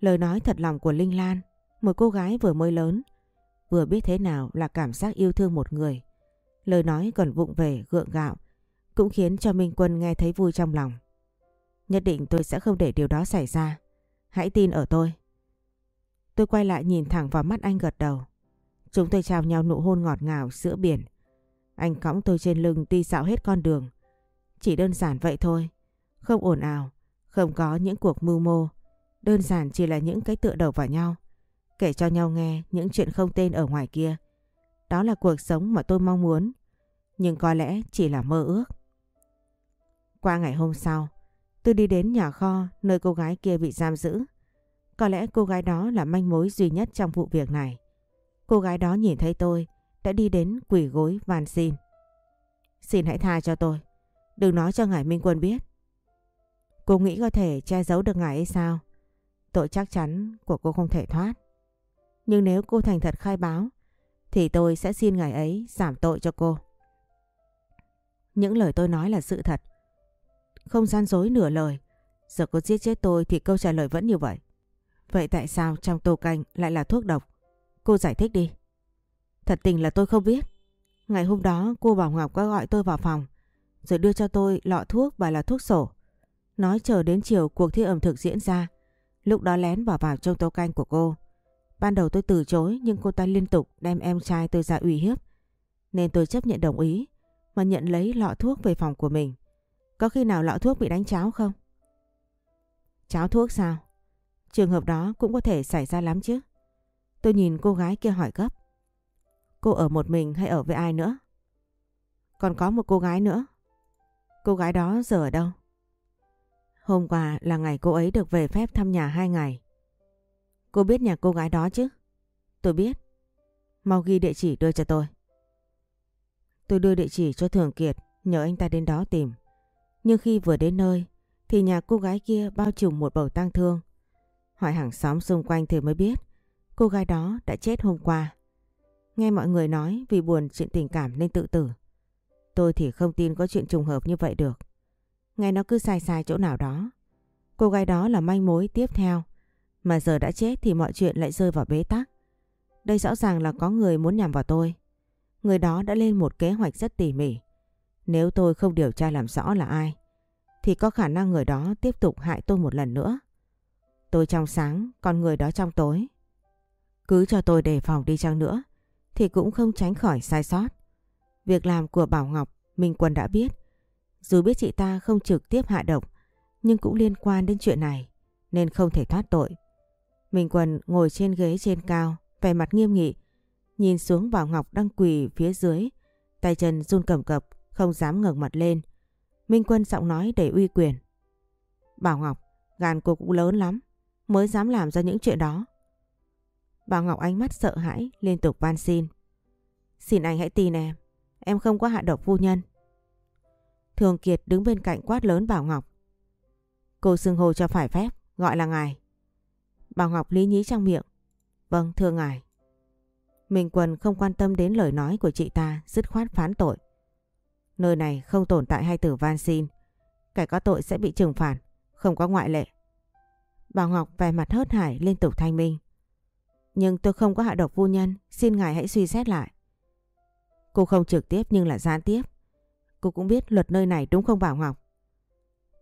Lời nói thật lòng của Linh Lan, một cô gái vừa mới lớn, vừa biết thế nào là cảm giác yêu thương một người. Lời nói còn vụng về gượng gạo, cũng khiến cho Minh Quân nghe thấy vui trong lòng. Nhất định tôi sẽ không để điều đó xảy ra. Hãy tin ở tôi. Tôi quay lại nhìn thẳng vào mắt anh gật đầu. Chúng tôi trao nhau nụ hôn ngọt ngào giữa biển. Anh cõng tôi trên lưng đi dạo hết con đường. Chỉ đơn giản vậy thôi. Không ồn ào, không có những cuộc mưu mô. Đơn giản chỉ là những cái tựa đầu vào nhau. Kể cho nhau nghe những chuyện không tên ở ngoài kia. Đó là cuộc sống mà tôi mong muốn. Nhưng có lẽ chỉ là mơ ước. Qua ngày hôm sau, tôi đi đến nhà kho nơi cô gái kia bị giam giữ. Có lẽ cô gái đó là manh mối duy nhất trong vụ việc này. Cô gái đó nhìn thấy tôi, đã đi đến quỷ gối van xin. Xin hãy tha cho tôi, đừng nói cho ngài Minh Quân biết. Cô nghĩ có thể che giấu được ngài ấy sao? Tội chắc chắn của cô không thể thoát. Nhưng nếu cô thành thật khai báo, thì tôi sẽ xin ngài ấy giảm tội cho cô. Những lời tôi nói là sự thật. Không gian dối nửa lời. Giờ cô giết chết tôi thì câu trả lời vẫn như vậy. Vậy tại sao trong tô canh lại là thuốc độc? Cô giải thích đi. Thật tình là tôi không biết. Ngày hôm đó cô Bảo Ngọc có gọi tôi vào phòng rồi đưa cho tôi lọ thuốc và là thuốc sổ. Nói chờ đến chiều cuộc thi ẩm thực diễn ra. Lúc đó lén vào vào trong tô canh của cô. Ban đầu tôi từ chối, nhưng cô ta liên tục đem em trai tôi ra uy hiếp. Nên tôi chấp nhận đồng ý, mà nhận lấy lọ thuốc về phòng của mình. Có khi nào lọ thuốc bị đánh cháo không? Cháo thuốc sao? Trường hợp đó cũng có thể xảy ra lắm chứ. Tôi nhìn cô gái kia hỏi gấp. Cô ở một mình hay ở với ai nữa? Còn có một cô gái nữa. Cô gái đó giờ ở đâu? Hôm qua là ngày cô ấy được về phép thăm nhà hai ngày. Cô biết nhà cô gái đó chứ? Tôi biết. Mau ghi địa chỉ đưa cho tôi. Tôi đưa địa chỉ cho Thường Kiệt, nhờ anh ta đến đó tìm. Nhưng khi vừa đến nơi, thì nhà cô gái kia bao trùm một bầu tang thương. Hỏi hàng xóm xung quanh thì mới biết, cô gái đó đã chết hôm qua. Nghe mọi người nói vì buồn chuyện tình cảm nên tự tử. Tôi thì không tin có chuyện trùng hợp như vậy được. Nghe nó cứ sai sai chỗ nào đó. Cô gái đó là manh mối tiếp theo. Mà giờ đã chết thì mọi chuyện lại rơi vào bế tắc. Đây rõ ràng là có người muốn nhằm vào tôi. Người đó đã lên một kế hoạch rất tỉ mỉ. Nếu tôi không điều tra làm rõ là ai, thì có khả năng người đó tiếp tục hại tôi một lần nữa. Tôi trong sáng, còn người đó trong tối. Cứ cho tôi đề phòng đi chăng nữa, thì cũng không tránh khỏi sai sót. Việc làm của Bảo Ngọc, Minh Quân đã biết. Dù biết chị ta không trực tiếp hạ độc, nhưng cũng liên quan đến chuyện này, nên không thể thoát tội. Minh Quân ngồi trên ghế trên cao, vẻ mặt nghiêm nghị, Nhìn xuống Bảo Ngọc đang quỳ phía dưới, tay chân run cầm cập, không dám ngẩng mặt lên. Minh Quân giọng nói đầy uy quyền. Bảo Ngọc, gan cô cũng lớn lắm, mới dám làm ra những chuyện đó. Bảo Ngọc ánh mắt sợ hãi, liên tục van xin. Xin anh hãy tin em, em không có hạ độc phu nhân. Thường Kiệt đứng bên cạnh quát lớn Bảo Ngọc. Cô xưng hô cho phải phép, gọi là ngài. Bảo Ngọc lý nhí trong miệng. Vâng, thưa ngài. Minh Quân không quan tâm đến lời nói của chị ta, dứt khoát phán tội. Nơi này không tồn tại hai tử van xin. Kẻ có tội sẽ bị trừng phạt, không có ngoại lệ. Bảo Ngọc vẻ mặt hớt hải liên tục thanh minh. Nhưng tôi không có hạ độc vô nhân, xin ngài hãy suy xét lại. Cô không trực tiếp nhưng là gián tiếp. Cô cũng biết luật nơi này đúng không Bảo Ngọc?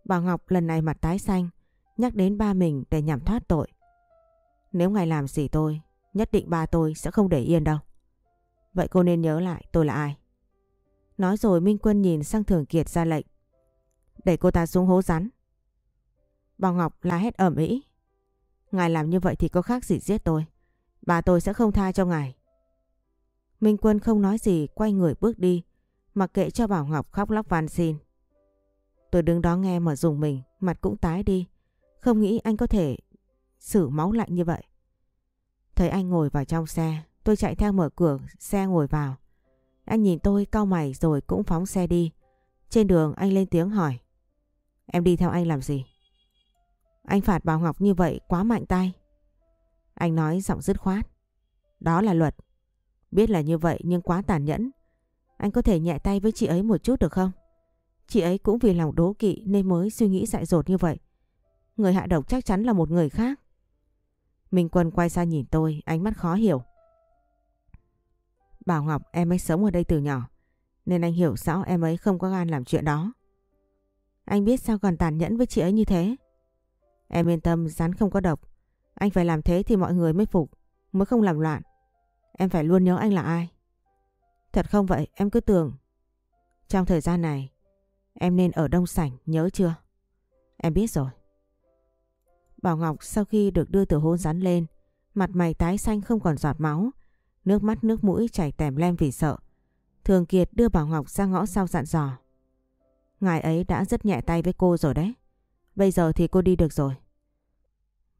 Bảo Ngọc lần này mặt tái xanh, nhắc đến ba mình để nhằm thoát tội. Nếu ngài làm gì tôi, nhất định ba tôi sẽ không để yên đâu. Vậy cô nên nhớ lại tôi là ai. Nói rồi Minh Quân nhìn sang Thường Kiệt ra lệnh. Đẩy cô ta xuống hố rắn. Bảo Ngọc la hét ẩm ĩ Ngài làm như vậy thì có khác gì giết tôi. Bà tôi sẽ không tha cho ngài. Minh Quân không nói gì quay người bước đi. Mặc kệ cho Bảo Ngọc khóc lóc van xin. Tôi đứng đó nghe mà dùng mình, mặt cũng tái đi. Không nghĩ anh có thể xử máu lạnh như vậy. Thấy anh ngồi vào trong xe, tôi chạy theo mở cửa xe ngồi vào. Anh nhìn tôi cau mày rồi cũng phóng xe đi. Trên đường anh lên tiếng hỏi. Em đi theo anh làm gì? Anh phạt Bảo Ngọc như vậy quá mạnh tay. Anh nói giọng dứt khoát. Đó là luật. Biết là như vậy nhưng quá tàn nhẫn. Anh có thể nhẹ tay với chị ấy một chút được không? Chị ấy cũng vì lòng đố kỵ nên mới suy nghĩ dại dột như vậy. Người hạ độc chắc chắn là một người khác. Minh Quân quay sang nhìn tôi, ánh mắt khó hiểu. Bảo Ngọc em ấy sống ở đây từ nhỏ, nên anh hiểu rõ em ấy không có gan làm chuyện đó. Anh biết sao còn tàn nhẫn với chị ấy như thế? Em yên tâm, rắn không có độc. Anh phải làm thế thì mọi người mới phục, mới không làm loạn. Em phải luôn nhớ anh là ai. Thật không vậy, em cứ tưởng. Trong thời gian này, em nên ở đông sảnh, nhớ chưa? Em biết rồi. Bảo Ngọc sau khi được đưa từ hôn rắn lên, mặt mày tái xanh không còn giọt máu, nước mắt nước mũi chảy tèm lem vì sợ. Thường Kiệt đưa Bảo Ngọc ra ngõ sau dặn dò. Ngài ấy đã rất nhẹ tay với cô rồi đấy. Bây giờ thì cô đi được rồi.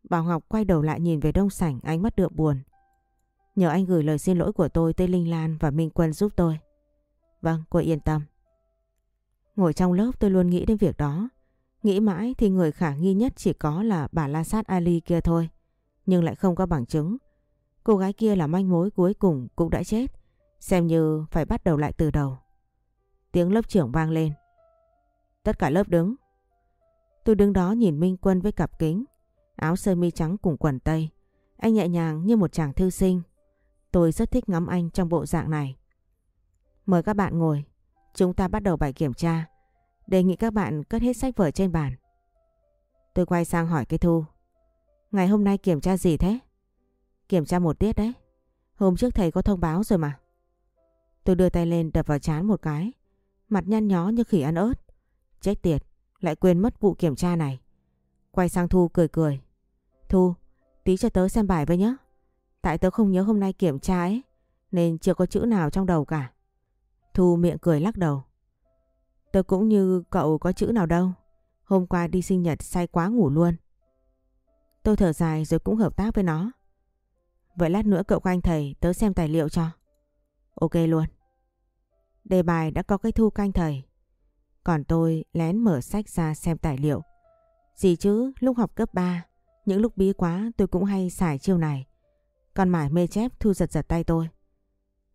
Bảo Ngọc quay đầu lại nhìn về đông sảnh ánh mắt đượm buồn. Nhờ anh gửi lời xin lỗi của tôi tới Linh Lan và Minh Quân giúp tôi. Vâng, cô yên tâm. Ngồi trong lớp tôi luôn nghĩ đến việc đó. Nghĩ mãi thì người khả nghi nhất chỉ có là bà La Sát Ali kia thôi. Nhưng lại không có bằng chứng. Cô gái kia là manh mối cuối cùng cũng đã chết. Xem như phải bắt đầu lại từ đầu. Tiếng lớp trưởng vang lên. Tất cả lớp đứng. Tôi đứng đó nhìn Minh Quân với cặp kính. Áo sơ mi trắng cùng quần tây. Anh nhẹ nhàng như một chàng thư sinh. Tôi rất thích ngắm anh trong bộ dạng này. Mời các bạn ngồi. Chúng ta bắt đầu bài kiểm tra. Đề nghị các bạn cất hết sách vở trên bàn. Tôi quay sang hỏi cây thu. Ngày hôm nay kiểm tra gì thế? Kiểm tra một tiết đấy. Hôm trước thầy có thông báo rồi mà. Tôi đưa tay lên đập vào chán một cái. Mặt nhăn nhó như khỉ ăn ớt. Chết tiệt, lại quên mất vụ kiểm tra này. Quay sang Thu cười cười. Thu, tí cho tớ xem bài với nhé. Tại tớ không nhớ hôm nay kiểm tra ấy, nên chưa có chữ nào trong đầu cả. Thu miệng cười lắc đầu. Tớ cũng như cậu có chữ nào đâu. Hôm qua đi sinh nhật say quá ngủ luôn. Tôi thở dài rồi cũng hợp tác với nó. Vậy lát nữa cậu canh thầy tớ xem tài liệu cho. Ok luôn. Đề bài đã có cái thu canh thầy. Còn tôi lén mở sách ra xem tài liệu. Gì chứ lúc học cấp 3, những lúc bí quá tôi cũng hay xài chiêu này. Còn mải mê chép Thu giật giật tay tôi.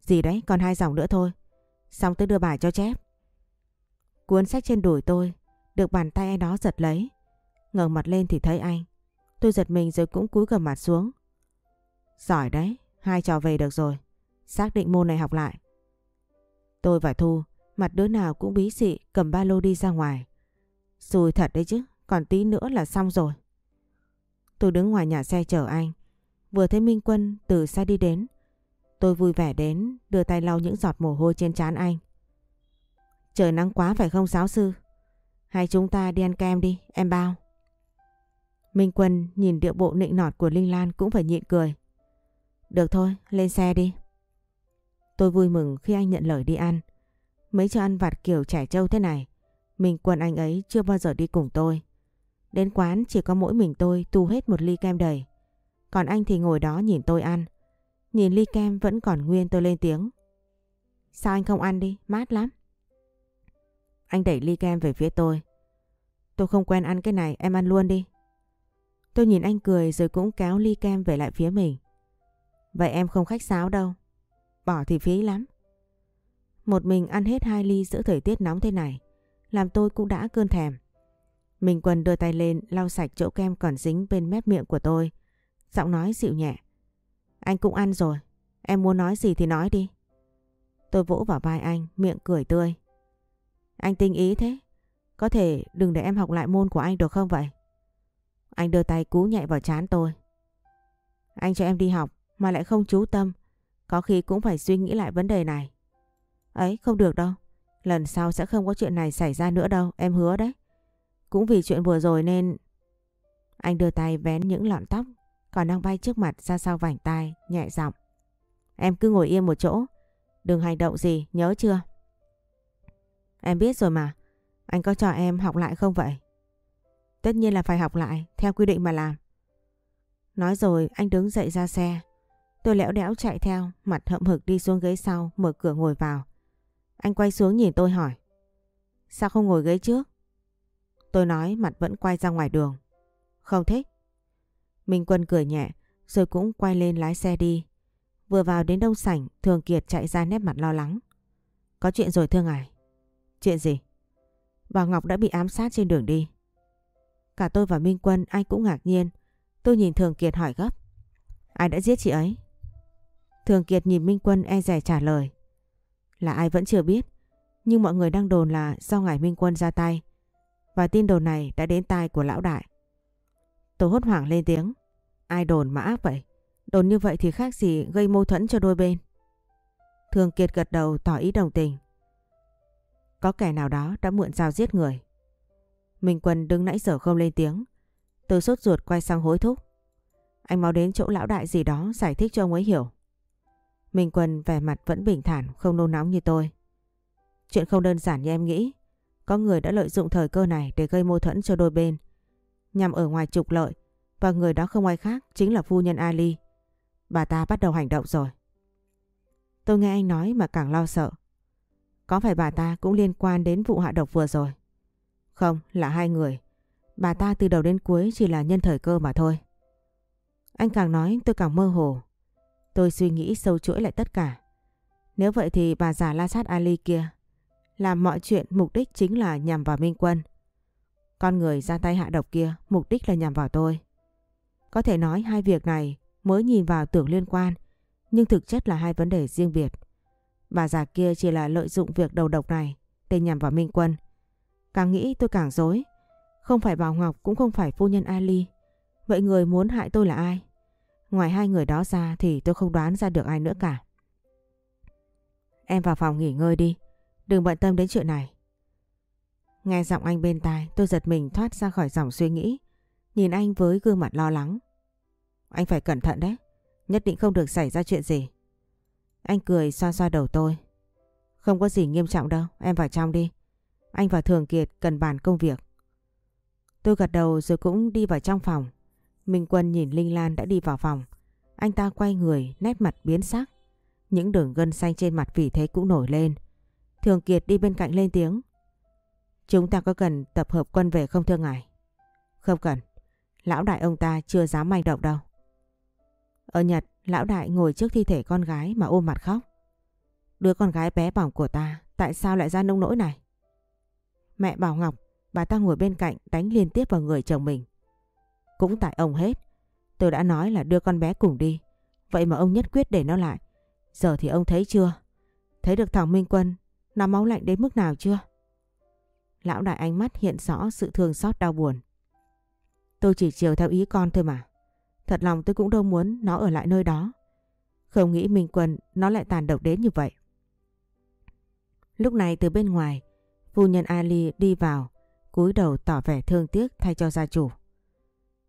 Gì đấy còn hai dòng nữa thôi. Xong tôi đưa bài cho chép. Cuốn sách trên đùi tôi được bàn tay ai đó giật lấy. ngẩng mặt lên thì thấy anh. Tôi giật mình rồi cũng cúi gầm mặt xuống. Giỏi đấy, hai trò về được rồi. Xác định môn này học lại. Tôi và Thu, mặt đứa nào cũng bí xị cầm ba lô đi ra ngoài. Xùi thật đấy chứ, còn tí nữa là xong rồi. Tôi đứng ngoài nhà xe chờ anh. Vừa thấy Minh Quân từ xa đi đến. Tôi vui vẻ đến đưa tay lau những giọt mồ hôi trên trán anh. Trời nắng quá phải không giáo sư? Hay chúng ta đi ăn kem đi, em bao. Minh Quân nhìn điệu bộ nịnh nọt của Linh Lan cũng phải nhịn cười. Được thôi, lên xe đi. Tôi vui mừng khi anh nhận lời đi ăn. Mấy cho ăn vặt kiểu trẻ trâu thế này, mình quần anh ấy chưa bao giờ đi cùng tôi. Đến quán chỉ có mỗi mình tôi tu hết một ly kem đầy. Còn anh thì ngồi đó nhìn tôi ăn. Nhìn ly kem vẫn còn nguyên tôi lên tiếng. Sao anh không ăn đi, mát lắm. Anh đẩy ly kem về phía tôi. Tôi không quen ăn cái này, em ăn luôn đi. Tôi nhìn anh cười rồi cũng kéo ly kem về lại phía mình. Vậy em không khách sáo đâu. Bỏ thì phí lắm. Một mình ăn hết hai ly giữa thời tiết nóng thế này, làm tôi cũng đã cơn thèm. Mình quần đưa tay lên lau sạch chỗ kem còn dính bên mép miệng của tôi. Giọng nói dịu nhẹ. Anh cũng ăn rồi, em muốn nói gì thì nói đi. Tôi vỗ vào vai anh, miệng cười tươi. Anh tinh ý thế, có thể đừng để em học lại môn của anh được không vậy? Anh đưa tay cú nhẹ vào chán tôi. Anh cho em đi học mà lại không chú tâm, có khi cũng phải suy nghĩ lại vấn đề này. Ấy không được đâu, lần sau sẽ không có chuyện này xảy ra nữa đâu, em hứa đấy. Cũng vì chuyện vừa rồi nên... Anh đưa tay vén những lọn tóc còn đang bay trước mặt ra sau vành tai, nhẹ giọng. Em cứ ngồi yên một chỗ, đừng hành động gì, nhớ chưa? Em biết rồi mà, anh có cho em học lại không vậy? Tất nhiên là phải học lại, theo quy định mà làm. Nói rồi anh đứng dậy ra xe. Tôi lẽo đẽo chạy theo, mặt hậm hực đi xuống ghế sau, mở cửa ngồi vào. Anh quay xuống nhìn tôi hỏi. Sao không ngồi ghế trước? Tôi nói mặt vẫn quay ra ngoài đường. Không thích. Minh Quân cười nhẹ rồi cũng quay lên lái xe đi. Vừa vào đến đông sảnh Thường Kiệt chạy ra nét mặt lo lắng. Có chuyện rồi thưa ngài. Chuyện gì? Bà Ngọc đã bị ám sát trên đường đi. Cả tôi và Minh Quân, ai cũng ngạc nhiên. Tôi nhìn Thường Kiệt hỏi gấp. Ai đã giết chị ấy? Thường Kiệt nhìn Minh Quân e rẻ trả lời. Là ai vẫn chưa biết. Nhưng mọi người đang đồn là do ngài Minh Quân ra tay. Và tin đồn này đã đến tai của lão đại. Tôi hốt hoảng lên tiếng. Ai đồn mà ác vậy? Đồn như vậy thì khác gì gây mâu thuẫn cho đôi bên. Thường Kiệt gật đầu tỏ ý đồng tình. Có kẻ nào đó đã mượn dao giết người. Minh Quân đứng nãy giờ không lên tiếng. Tôi sốt ruột quay sang hối thúc. Anh mau đến chỗ lão đại gì đó giải thích cho ông ấy hiểu. Minh Quân vẻ mặt vẫn bình thản, không nôn nóng như tôi. Chuyện không đơn giản như em nghĩ. Có người đã lợi dụng thời cơ này để gây mâu thuẫn cho đôi bên nhằm ở ngoài trục lợi và người đó không ai khác chính là phu nhân Ali. Bà ta bắt đầu hành động rồi. Tôi nghe anh nói mà càng lo sợ. Có phải bà ta cũng liên quan đến vụ hạ độc vừa rồi? Không, là hai người. Bà ta từ đầu đến cuối chỉ là nhân thời cơ mà thôi. Anh càng nói tôi càng mơ hồ. Tôi suy nghĩ sâu chuỗi lại tất cả. Nếu vậy thì bà già La Sát Ali kia làm mọi chuyện mục đích chính là nhằm vào Minh Quân. Con người ra tay hạ độc kia mục đích là nhằm vào tôi. Có thể nói hai việc này mới nhìn vào tưởng liên quan, nhưng thực chất là hai vấn đề riêng biệt. Bà già kia chỉ là lợi dụng việc đầu độc này để nhằm vào Minh Quân. Càng nghĩ tôi càng dối. Không phải Bảo Ngọc cũng không phải phu nhân Ali. Vậy người muốn hại tôi là ai? Ngoài hai người đó ra thì tôi không đoán ra được ai nữa cả. Em vào phòng nghỉ ngơi đi. Đừng bận tâm đến chuyện này. Nghe giọng anh bên tai, tôi giật mình thoát ra khỏi dòng suy nghĩ. Nhìn anh với gương mặt lo lắng. Anh phải cẩn thận đấy. Nhất định không được xảy ra chuyện gì. Anh cười xoa xoa đầu tôi. Không có gì nghiêm trọng đâu. Em vào trong đi. Anh và Thường Kiệt cần bàn công việc. Tôi gật đầu rồi cũng đi vào trong phòng. Minh Quân nhìn Linh Lan đã đi vào phòng. Anh ta quay người, nét mặt biến sắc. Những đường gân xanh trên mặt vì thế cũng nổi lên. Thường Kiệt đi bên cạnh lên tiếng. Chúng ta có cần tập hợp quân về không thưa ngài? Không cần. Lão đại ông ta chưa dám manh động đâu. Ở Nhật, lão đại ngồi trước thi thể con gái mà ôm mặt khóc. Đứa con gái bé bỏng của ta, tại sao lại ra nông nỗi này? Mẹ Bảo Ngọc, bà ta ngồi bên cạnh đánh liên tiếp vào người chồng mình. Cũng tại ông hết. Tôi đã nói là đưa con bé cùng đi. Vậy mà ông nhất quyết để nó lại. Giờ thì ông thấy chưa? Thấy được thằng Minh Quân, nó máu lạnh đến mức nào chưa? Lão đại ánh mắt hiện rõ sự thương xót đau buồn. Tôi chỉ chiều theo ý con thôi mà. Thật lòng tôi cũng đâu muốn nó ở lại nơi đó. Không nghĩ Minh Quân nó lại tàn độc đến như vậy. Lúc này từ bên ngoài, phu nhân Ali đi vào, cúi đầu tỏ vẻ thương tiếc thay cho gia chủ.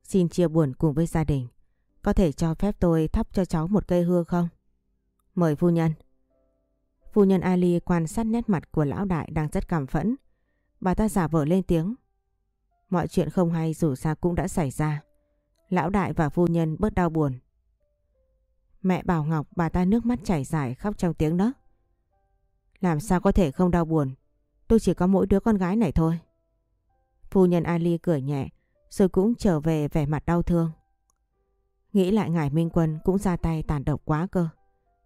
Xin chia buồn cùng với gia đình. Có thể cho phép tôi thắp cho cháu một cây hương không? Mời phu nhân. Phu nhân Ali quan sát nét mặt của lão đại đang rất cảm phẫn. Bà ta giả vờ lên tiếng. Mọi chuyện không hay dù sao cũng đã xảy ra. Lão đại và phu nhân bớt đau buồn. Mẹ Bảo Ngọc, bà ta nước mắt chảy dài khóc trong tiếng đó. Làm sao có thể không đau buồn. Tôi chỉ có mỗi đứa con gái này thôi. Phu nhân Ali cười nhẹ, rồi cũng trở về vẻ mặt đau thương. Nghĩ lại ngài Minh Quân cũng ra tay tàn độc quá cơ.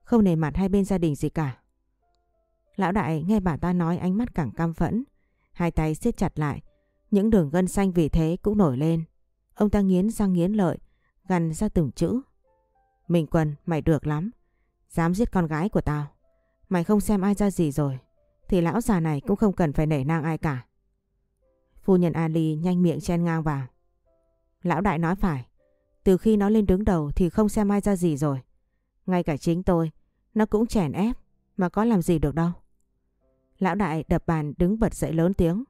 Không nề mặt hai bên gia đình gì cả. Lão đại nghe bà ta nói ánh mắt càng căm phẫn. Hai tay siết chặt lại. Những đường gân xanh vì thế cũng nổi lên. Ông ta nghiến răng nghiến lợi, gằn ra từng chữ. Minh Quân, mày được lắm. Dám giết con gái của tao. Mày không xem ai ra gì rồi. Thì lão già này cũng không cần phải nể nang ai cả. Phu nhân Ali nhanh miệng chen ngang vào. Lão đại nói phải. Từ khi nó lên đứng đầu thì không xem ai ra gì rồi. Ngay cả chính tôi, nó cũng chèn ép, mà có làm gì được đâu. Lão đại đập bàn đứng bật dậy lớn tiếng.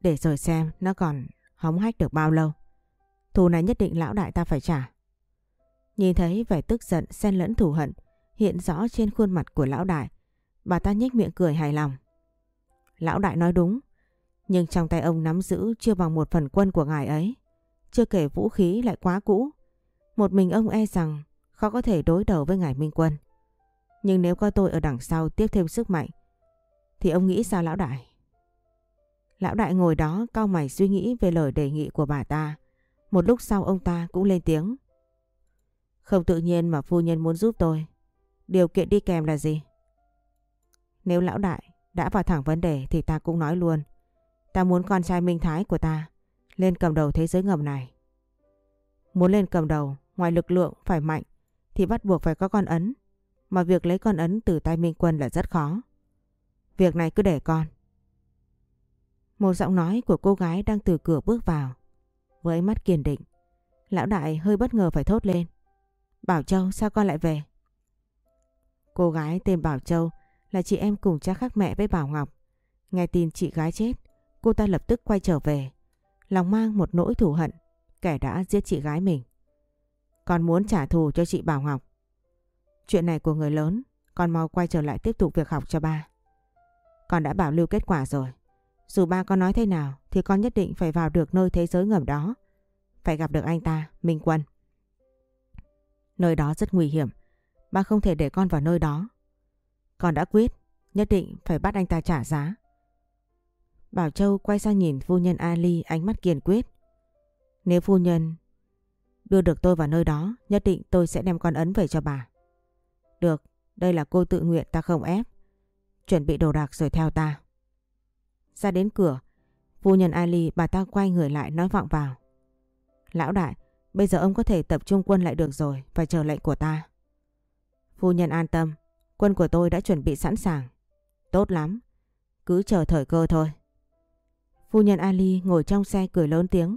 Để rồi xem nó còn hóng hách được bao lâu. Thù này nhất định lão đại ta phải trả. Nhìn thấy vẻ tức giận xen lẫn thù hận hiện rõ trên khuôn mặt của lão đại. Bà ta nhếch miệng cười hài lòng. Lão đại nói đúng, nhưng trong tay ông nắm giữ chưa bằng một phần quân của ngài ấy. Chưa kể vũ khí lại quá cũ. Một mình ông e rằng khó có thể đối đầu với ngài Minh Quân. Nhưng nếu có tôi ở đằng sau tiếp thêm sức mạnh, thì ông nghĩ sao lão đại? Lão đại ngồi đó cau mày suy nghĩ về lời đề nghị của bà ta. Một lúc sau ông ta cũng lên tiếng. Không tự nhiên mà phu nhân muốn giúp tôi. Điều kiện đi kèm là gì? Nếu lão đại đã vào thẳng vấn đề thì ta cũng nói luôn. Ta muốn con trai Minh Thái của ta lên cầm đầu thế giới ngầm này. Muốn lên cầm đầu, ngoài lực lượng phải mạnh thì bắt buộc phải có con ấn. Mà việc lấy con ấn từ tay Minh Quân là rất khó. Việc này cứ để con. Một giọng nói của cô gái đang từ cửa bước vào. Với ánh mắt kiên định. Lão đại hơi bất ngờ phải thốt lên. Bảo Châu sao con lại về? Cô gái tên Bảo Châu là chị em cùng cha khác mẹ với Bảo Ngọc. Nghe tin chị gái chết, cô ta lập tức quay trở về. Lòng mang một nỗi thù hận, kẻ đã giết chị gái mình. Con muốn trả thù cho chị Bảo Ngọc. Chuyện này của người lớn, con mau quay trở lại tiếp tục việc học cho ba. Con đã bảo lưu kết quả rồi. Dù ba con nói thế nào thì con nhất định phải vào được nơi thế giới ngầm đó. Phải gặp được anh ta, Minh Quân. Nơi đó rất nguy hiểm. Ba không thể để con vào nơi đó. Con đã quyết, nhất định phải bắt anh ta trả giá. Bảo Châu quay sang nhìn phu nhân Ali ánh mắt kiên quyết. Nếu phu nhân đưa được tôi vào nơi đó, nhất định tôi sẽ đem con ấn về cho bà. Được, đây là cô tự nguyện ta không ép. Chuẩn bị đồ đạc rồi theo ta. Ra đến cửa, phu nhân Ali bà ta quay người lại nói vọng vào. Lão đại, bây giờ ông có thể tập trung quân lại được rồi, phải chờ lệnh của ta. Phu nhân an tâm, quân của tôi đã chuẩn bị sẵn sàng. Tốt lắm, cứ chờ thời cơ thôi. Phu nhân Ali ngồi trong xe cười lớn tiếng.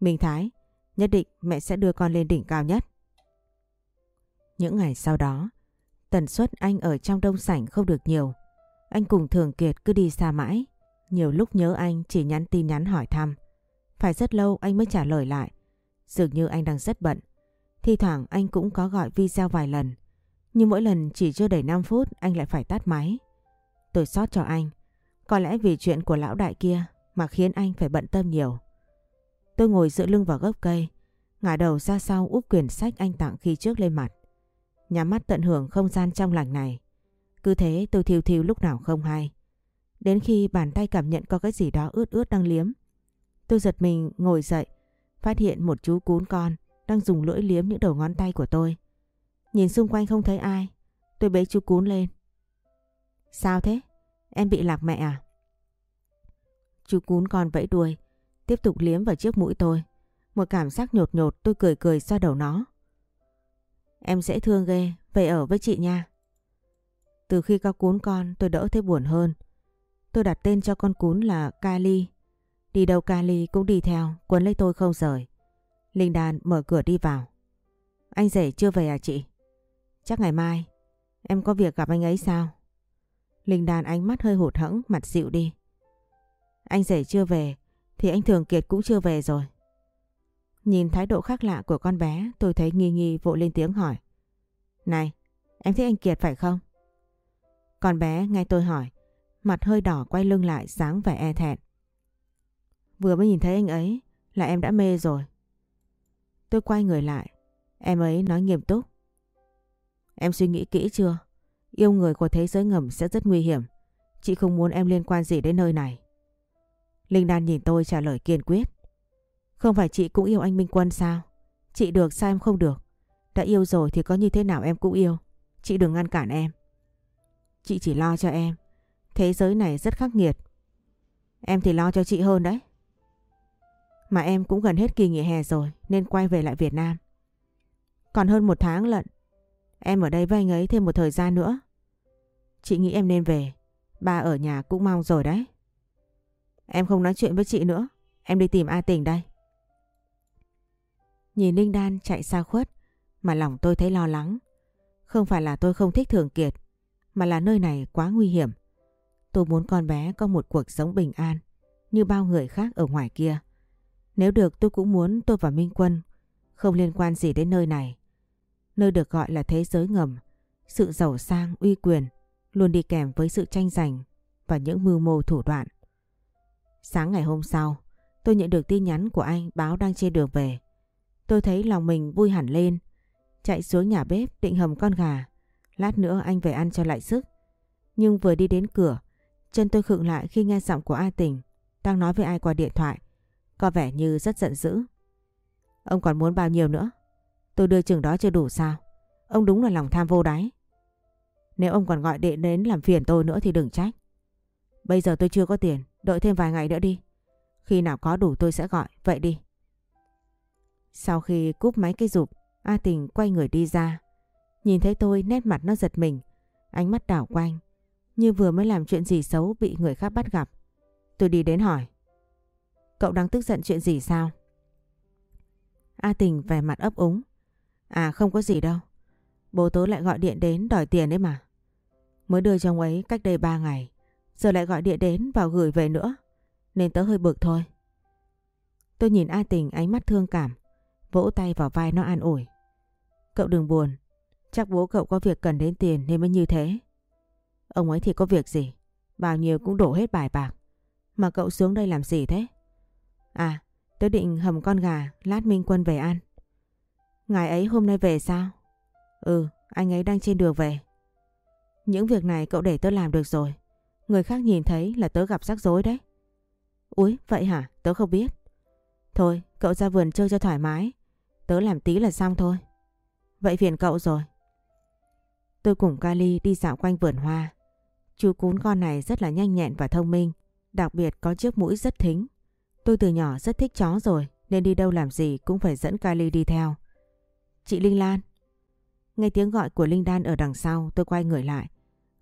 Minh Thái, nhất định mẹ sẽ đưa con lên đỉnh cao nhất. Những ngày sau đó, tần suất anh ở trong đông sảnh không được nhiều. Anh cùng Thường Kiệt cứ đi xa mãi. Nhiều lúc nhớ anh chỉ nhắn tin nhắn hỏi thăm. Phải rất lâu anh mới trả lời lại. Dường như anh đang rất bận. Thi thoảng anh cũng có gọi video vài lần. Nhưng mỗi lần chỉ chưa đầy 5 phút anh lại phải tắt máy. Tôi xót cho anh. Có lẽ vì chuyện của lão đại kia mà khiến anh phải bận tâm nhiều. Tôi ngồi dựa lưng vào gốc cây, ngả đầu ra sau úp quyển sách anh tặng khi trước lên mặt. Nhắm mắt tận hưởng không gian trong lành này. Cứ thế tôi thiêu thiêu lúc nào không hay. Đến khi bàn tay cảm nhận có cái gì đó ướt ướt đang liếm. Tôi giật mình ngồi dậy, phát hiện một chú cún con đang dùng lưỡi liếm những đầu ngón tay của tôi. Nhìn xung quanh không thấy ai, tôi bế chú cún lên. Sao thế? Em bị lạc mẹ à? Chú cún con vẫy đuôi, tiếp tục liếm vào chiếc mũi tôi. Một cảm giác nhột nhột tôi cười cười xoa đầu nó. Em dễ thương ghê, về ở với chị nha. Từ khi có cún con tôi đỡ thấy buồn hơn. Tôi đặt tên cho con cún là Kali. Đi đâu Kali cũng đi theo, quấn lấy tôi không rời. Linh Đan mở cửa đi vào. Anh rể chưa về à chị? Chắc ngày mai. Em có việc gặp anh ấy sao? Linh Đan ánh mắt hơi hụt hẫng, mặt dịu đi. Anh rể chưa về, thì anh Thường Kiệt cũng chưa về rồi. Nhìn thái độ khác lạ của con bé, tôi thấy nghi nghi vội lên tiếng hỏi. Này, em thích anh Kiệt phải không? Con bé nghe tôi hỏi, mặt hơi đỏ quay lưng lại sáng vẻ e thẹn. Vừa mới nhìn thấy anh ấy là em đã mê rồi. Tôi quay người lại, em ấy nói nghiêm túc. Em suy nghĩ kỹ chưa? Yêu người của thế giới ngầm sẽ rất nguy hiểm. Chị không muốn em liên quan gì đến nơi này. Linh Đan nhìn tôi trả lời kiên quyết. Không phải chị cũng yêu anh Minh Quân sao? Chị được sao em không được? Đã yêu rồi thì có như thế nào em cũng yêu. Chị đừng ngăn cản em. Chị chỉ lo cho em. Thế giới này rất khắc nghiệt. Em thì lo cho chị hơn đấy. Mà em cũng gần hết kỳ nghỉ hè rồi, nên quay về lại Việt Nam. Còn hơn một tháng lận. Em ở đây với anh ấy thêm một thời gian nữa. Chị nghĩ em nên về. Ba ở nhà cũng mong rồi đấy. Em không nói chuyện với chị nữa. Em đi tìm A Tình đây. Nhìn Linh Đan chạy xa khuất, mà lòng tôi thấy lo lắng. Không phải là tôi không thích Thường Kiệt, mà là nơi này quá nguy hiểm. Tôi muốn con bé có một cuộc sống bình an như bao người khác ở ngoài kia. Nếu được tôi cũng muốn tôi và Minh Quân không liên quan gì đến nơi này. Nơi được gọi là thế giới ngầm, sự giàu sang, uy quyền luôn đi kèm với sự tranh giành và những mưu mô thủ đoạn. Sáng ngày hôm sau, tôi nhận được tin nhắn của anh báo đang trên đường về. Tôi thấy lòng mình vui hẳn lên, chạy xuống nhà bếp định hầm con gà. Lát nữa anh về ăn cho lại sức. Nhưng vừa đi đến cửa, chân tôi khựng lại khi nghe giọng của A Tình đang nói với ai qua điện thoại. Có vẻ như rất giận dữ. Ông còn muốn bao nhiêu nữa? Tôi đưa chừng đó chưa đủ sao? Ông đúng là lòng tham vô đáy. Nếu ông còn gọi đệ đến làm phiền tôi nữa thì đừng trách. Bây giờ tôi chưa có tiền, đợi thêm vài ngày nữa đi. Khi nào có đủ tôi sẽ gọi, vậy đi. Sau khi cúp máy cây rụp, A Tình quay người đi ra. Nhìn thấy tôi nét mặt nó giật mình, ánh mắt đảo quanh. Như vừa mới làm chuyện gì xấu bị người khác bắt gặp. Tôi đi đến hỏi. Cậu đang tức giận chuyện gì sao? A Tình vẻ mặt ấp úng. À không có gì đâu. Bố tớ lại gọi điện đến đòi tiền đấy mà. Mới đưa cho ông ấy cách đây 3 ngày. Giờ lại gọi điện đến vào gửi về nữa. Nên tớ hơi bực thôi. Tôi nhìn A Tình ánh mắt thương cảm. Vỗ tay vào vai nó an ủi. Cậu đừng buồn. Chắc bố cậu có việc cần đến tiền nên mới như thế. Ông ấy thì có việc gì. Bao nhiêu cũng đổ hết bài bạc. Mà cậu xuống đây làm gì thế? À, tớ định hầm con gà, lát Minh Quân về ăn. Ngài ấy hôm nay về sao? Ừ, anh ấy đang trên đường về. Những việc này cậu để tớ làm được rồi. Người khác nhìn thấy là tớ gặp rắc rối đấy. Úi, vậy hả? Tớ không biết. Thôi, cậu ra vườn chơi cho thoải mái. Tớ làm tí là xong thôi. Vậy phiền cậu rồi. Tôi cùng Kali đi dạo quanh vườn hoa. Chú cún con này rất là nhanh nhẹn và thông minh. Đặc biệt có chiếc mũi rất thính. Tôi từ nhỏ rất thích chó rồi, nên đi đâu làm gì cũng phải dẫn Kali đi theo. Chị Linh Lan. Nghe tiếng gọi của Linh Đan ở đằng sau, tôi quay người lại.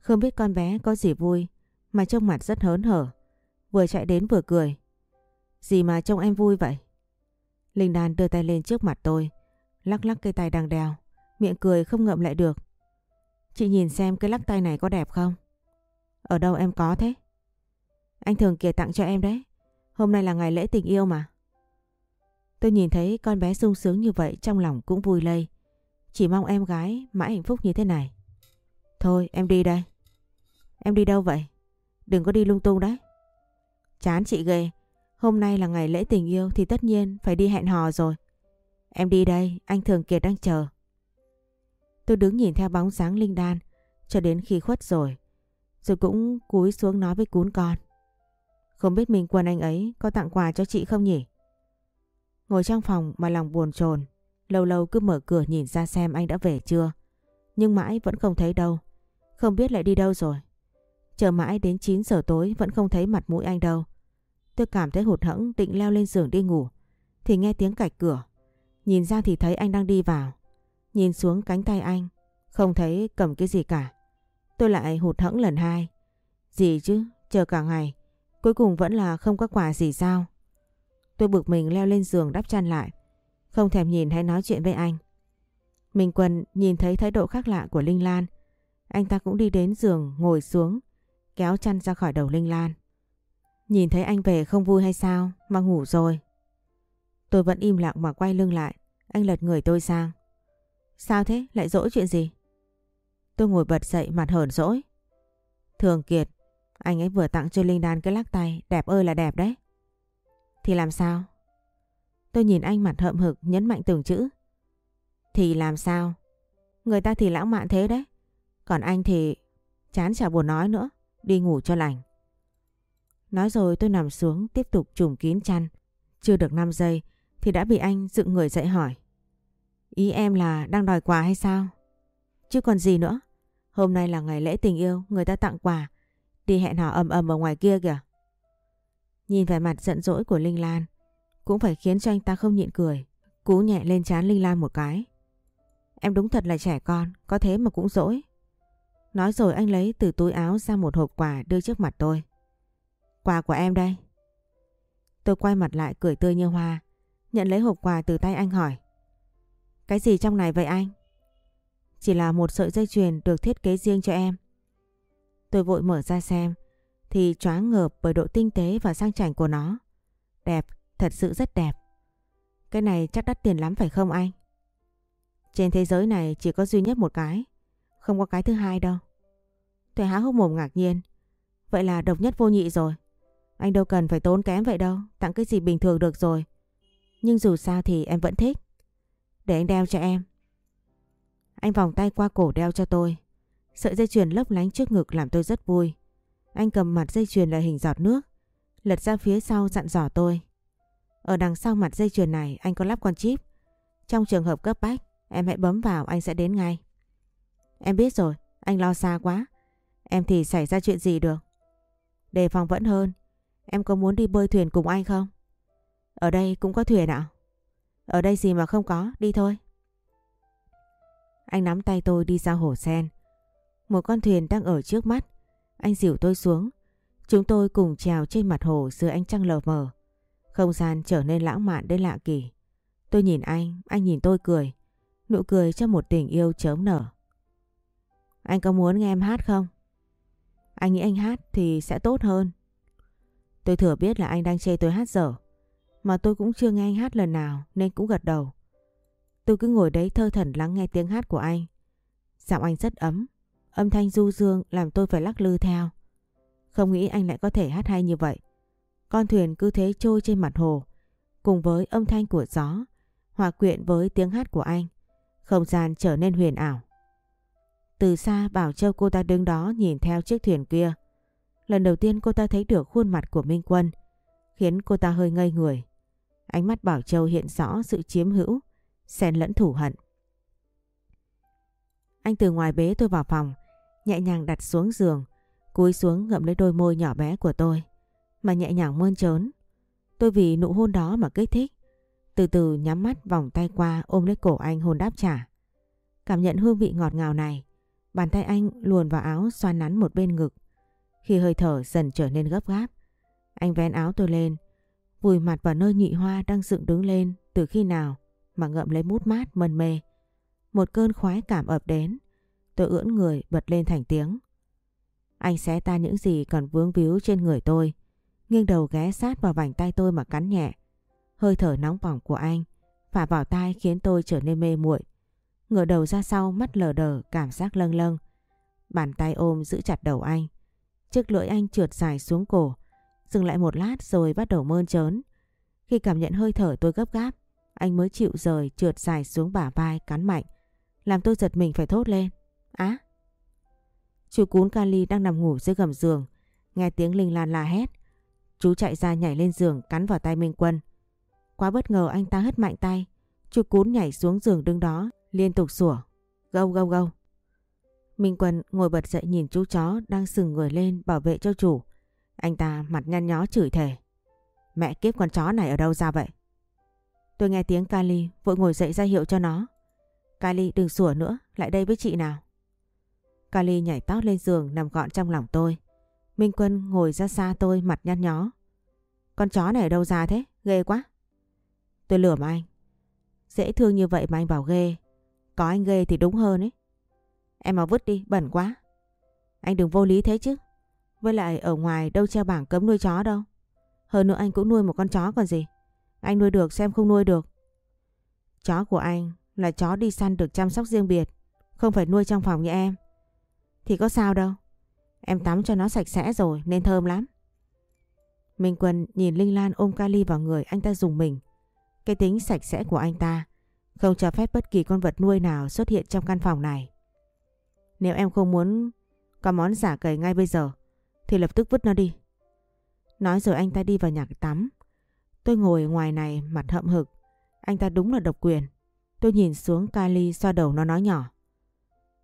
Không biết con bé có gì vui, mà trông mặt rất hớn hở. Vừa chạy đến vừa cười. Gì mà trông em vui vậy? Linh Đan đưa tay lên trước mặt tôi. Lắc lắc cây tay đang đeo. Miệng cười không ngậm lại được. Chị nhìn xem cái lắc tay này có đẹp không? Ở đâu em có thế? Anh Thường Kiệt tặng cho em đấy. Hôm nay là ngày lễ tình yêu mà. Tôi nhìn thấy con bé sung sướng như vậy trong lòng cũng vui lây. Chỉ mong em gái mãi hạnh phúc như thế này. Thôi em đi đây. Em đi đâu vậy? Đừng có đi lung tung đấy. Chán chị ghê. Hôm nay là ngày lễ tình yêu thì tất nhiên phải đi hẹn hò rồi. Em đi đây, anh Thường Kiệt đang chờ. Tôi đứng nhìn theo bóng dáng Linh Đan cho đến khi khuất rồi. Rồi cũng cúi xuống nói với cún con. Không biết Minh Quân anh ấy có tặng quà cho chị không nhỉ? Ngồi trong phòng mà lòng buồn chồn, Lâu lâu cứ mở cửa nhìn ra xem anh đã về chưa. Nhưng mãi vẫn không thấy đâu. Không biết lại đi đâu rồi. Chờ mãi đến 9 giờ tối vẫn không thấy mặt mũi anh đâu. Tôi cảm thấy hụt hẫng định leo lên giường đi ngủ. Thì nghe tiếng cạch cửa. Nhìn ra thì thấy anh đang đi vào. Nhìn xuống cánh tay anh. Không thấy cầm cái gì cả. Tôi lại hụt hẫng lần hai. Gì chứ, chờ cả ngày. Cuối cùng vẫn là không có quà gì sao. Tôi bực mình leo lên giường đắp chăn lại. Không thèm nhìn hay nói chuyện với anh. Minh Quân nhìn thấy thái độ khác lạ của Linh Lan. Anh ta cũng đi đến giường ngồi xuống. Kéo chăn ra khỏi đầu Linh Lan. Nhìn thấy anh về không vui hay sao mà ngủ rồi. Tôi vẫn im lặng mà quay lưng lại. Anh lật người tôi sang. Sao thế? Lại dỗi chuyện gì? Tôi ngồi bật dậy mặt hờn dỗi. Thường Kiệt, anh ấy vừa tặng cho Linh Đan cái lắc tay, đẹp ơi là đẹp đấy. Thì làm sao? Tôi nhìn anh mặt hậm hực nhấn mạnh từng chữ. Thì làm sao? Người ta thì lãng mạn thế đấy. Còn anh thì chán chả buồn nói nữa. Đi ngủ cho lành. Nói rồi tôi nằm xuống tiếp tục trùm kín chăn. Chưa được 5 giây thì đã bị anh dựng người dậy hỏi. Ý em là đang đòi quà hay sao? Chứ còn gì nữa. Hôm nay là ngày lễ tình yêu, người ta tặng quà. Đi hẹn hò ầm ầm ở ngoài kia kìa. Nhìn vẻ mặt giận dỗi của Linh Lan, cũng phải khiến cho anh ta không nhịn cười. Cú nhẹ lên trán Linh Lan một cái. Em đúng thật là trẻ con, có thế mà cũng dỗi. Nói rồi anh lấy từ túi áo ra một hộp quà đưa trước mặt tôi. Quà của em đây. Tôi quay mặt lại cười tươi như hoa, nhận lấy hộp quà từ tay anh hỏi. Cái gì trong này vậy anh? Chỉ là một sợi dây chuyền được thiết kế riêng cho em. Tôi vội mở ra xem, thì choáng ngợp bởi độ tinh tế và sang chảnh của nó. Đẹp, thật sự rất đẹp. Cái này chắc đắt tiền lắm phải không anh? Trên thế giới này chỉ có duy nhất một cái, không có cái thứ hai đâu. Tôi há hốc mồm ngạc nhiên. Vậy là độc nhất vô nhị rồi. Anh đâu cần phải tốn kém vậy đâu, tặng cái gì bình thường được rồi. Nhưng dù sao thì em vẫn thích. Để anh đeo cho em. Anh vòng tay qua cổ đeo cho tôi. Sợi dây chuyền lấp lánh trước ngực làm tôi rất vui. Anh cầm mặt dây chuyền là hình giọt nước. Lật ra phía sau dặn dò tôi. Ở đằng sau mặt dây chuyền này anh có lắp con chip. Trong trường hợp cấp bách, em hãy bấm vào anh sẽ đến ngay. Em biết rồi, anh lo xa quá. Em thì xảy ra chuyện gì được? Đề phòng vẫn hơn. Em có muốn đi bơi thuyền cùng anh không? Ở đây cũng có thuyền ạ? Ở đây gì mà không có, đi thôi. Anh nắm tay tôi đi ra hồ sen. Một con thuyền đang ở trước mắt. Anh dìu tôi xuống. Chúng tôi cùng trèo trên mặt hồ dưới ánh trăng lờ mờ. Không gian trở nên lãng mạn đến lạ kỳ. Tôi nhìn anh, anh nhìn tôi cười. Nụ cười cho một tình yêu chớm nở. Anh có muốn nghe em hát không? Anh nghĩ anh hát thì sẽ tốt hơn. Tôi thừa biết là anh đang chê tôi hát dở. Mà tôi cũng chưa nghe anh hát lần nào nên cũng gật đầu. Tôi cứ ngồi đấy thơ thẩn lắng nghe tiếng hát của anh. Giọng anh rất ấm. Âm thanh du dương làm tôi phải lắc lư theo. Không nghĩ anh lại có thể hát hay như vậy. Con thuyền cứ thế trôi trên mặt hồ. Cùng với âm thanh của gió. Hòa quyện với tiếng hát của anh. Không gian trở nên huyền ảo. Từ xa Bảo Châu cô ta đứng đó nhìn theo chiếc thuyền kia. Lần đầu tiên cô ta thấy được khuôn mặt của Minh Quân. Khiến cô ta hơi ngây người. Ánh mắt Bảo Châu hiện rõ sự chiếm hữu, xen lẫn thủ hận. Anh từ ngoài bế tôi vào phòng, nhẹ nhàng đặt xuống giường, cúi xuống ngậm lấy đôi môi nhỏ bé của tôi, mà nhẹ nhàng mơn trớn. Tôi vì nụ hôn đó mà kích thích, từ từ nhắm mắt vòng tay qua ôm lấy cổ anh hôn đáp trả. Cảm nhận hương vị ngọt ngào này, bàn tay anh luồn vào áo xoan nắn một bên ngực. Khi hơi thở dần trở nên gấp gáp, anh vén áo tôi lên, vùi mặt vào nơi nhị hoa đang dựng đứng lên từ khi nào mà ngậm lấy mút mát mân mê. Một cơn khoái cảm ập đến, tôi ưỡn người bật lên thành tiếng. Anh xé ta những gì còn vướng víu trên người tôi, nghiêng đầu ghé sát vào vành tay tôi mà cắn nhẹ. Hơi thở nóng bỏng của anh phả vào tai khiến tôi trở nên mê muội. Ngửa đầu ra sau mắt lờ đờ cảm giác lâng lâng. Bàn tay ôm giữ chặt đầu anh. Chiếc lưỡi anh trượt dài xuống cổ. Dừng lại một lát rồi bắt đầu mơn trớn. Khi cảm nhận hơi thở tôi gấp gáp. Anh mới chịu rời, trượt dài xuống bả vai, cắn mạnh. Làm tôi giật mình phải thốt lên. Á! Chú cún Kali đang nằm ngủ dưới gầm giường. Nghe tiếng Linh Lan la hét. Chú chạy ra nhảy lên giường, cắn vào tay Minh Quân. Quá bất ngờ anh ta hất mạnh tay. Chú cún nhảy xuống giường đứng đó, liên tục sủa. Gâu gâu gâu. Minh Quân ngồi bật dậy nhìn chú chó đang sừng người lên bảo vệ cho chủ. Anh ta mặt nhăn nhó chửi thề. Mẹ kiếp con chó này ở đâu ra vậy? Tôi nghe tiếng Kali vội ngồi dậy ra hiệu cho nó. Kali đừng sủa nữa, lại đây với chị nào. Kali nhảy tót lên giường nằm gọn trong lòng tôi. Minh Quân ngồi ra xa tôi mặt nhăn nhó. Con chó này ở đâu ra thế? Ghê quá. Tôi lườm anh. Dễ thương như vậy mà anh bảo ghê. Có anh ghê thì đúng hơn ấy. Em mà vứt đi, bẩn quá. Anh đừng vô lý thế chứ. Với lại ở ngoài đâu treo bảng cấm nuôi chó đâu. Hơn nữa anh cũng nuôi một con chó còn gì. Anh nuôi được xem không nuôi được. Chó của anh là chó đi săn được chăm sóc riêng biệt. Không phải nuôi trong phòng như em. Thì có sao đâu. Em tắm cho nó sạch sẽ rồi, nên thơm lắm. Minh Quân nhìn Linh Lan ôm Kali vào người anh ta dùng mình. Cái tính sạch sẽ của anh ta không cho phép bất kỳ con vật nuôi nào xuất hiện trong căn phòng này. Nếu em không muốn có món giả cầy ngay bây giờ, thì lập tức vứt nó đi. Nói rồi anh ta đi vào nhà tắm. Tôi ngồi ngoài này mặt hậm hực. Anh ta đúng là độc quyền. Tôi nhìn xuống Kali xoa đầu nó nói nhỏ.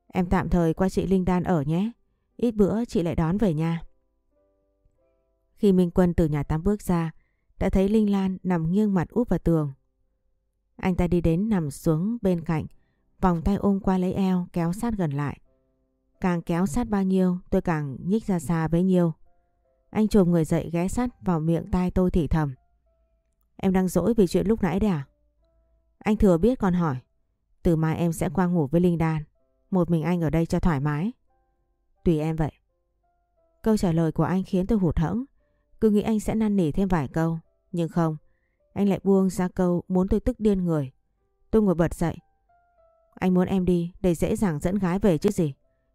Em tạm thời qua chị Linh Đan ở nhé. Ít bữa chị lại đón về nhà. Khi Minh Quân từ nhà tắm bước ra, đã thấy Linh Lan nằm nghiêng mặt úp vào tường. Anh ta đi đến nằm xuống bên cạnh, vòng tay ôm qua lấy eo kéo sát gần lại. Càng kéo sát bao nhiêu tôi càng nhích ra xa bấy nhiêu. Anh trồm người dậy ghé sát vào miệng tai tôi thì thầm. Em đang dỗi vì chuyện lúc nãy đấy à? Anh thừa biết còn hỏi. Từ mai em sẽ qua ngủ với Linh Đan. Một mình anh ở đây cho thoải mái. Tùy em vậy. Câu trả lời của anh khiến tôi hụt hẫng. Cứ nghĩ anh sẽ năn nỉ thêm vài câu. Nhưng không. Anh lại buông ra câu muốn tôi tức điên người. Tôi ngồi bật dậy. Anh muốn em đi để dễ dàng dẫn gái về chứ gì.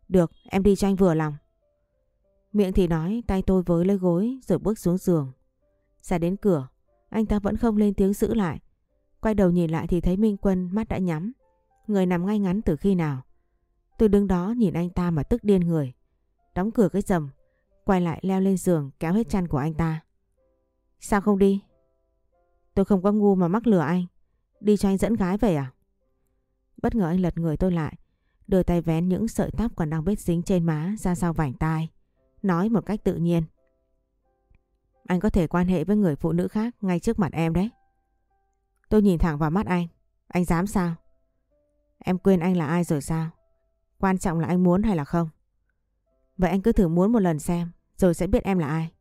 Được, em đi cho anh vừa lòng. Miệng thì nói, tay tôi với lấy gối rồi bước xuống giường. Ra đến cửa, anh ta vẫn không lên tiếng giữ lại. Quay đầu nhìn lại thì thấy Minh Quân mắt đã nhắm. Người nằm ngay ngắn từ khi nào. Tôi đứng đó nhìn anh ta mà tức điên người. Đóng cửa cái rầm, quay lại leo lên giường kéo hết chăn của anh ta. Sao không đi? Tôi không có ngu mà mắc lừa anh. Đi cho anh dẫn gái về à? Bất ngờ anh lật người tôi lại. Đưa tay vén những sợi tóc còn đang bết dính trên má ra sau vảnh tai. Nói một cách tự nhiên. Anh có thể quan hệ với người phụ nữ khác ngay trước mặt em đấy. Tôi nhìn thẳng vào mắt anh. Anh dám sao? Em quên anh là ai rồi sao? Quan trọng là anh muốn hay là không? Vậy anh cứ thử muốn một lần xem, rồi sẽ biết em là ai.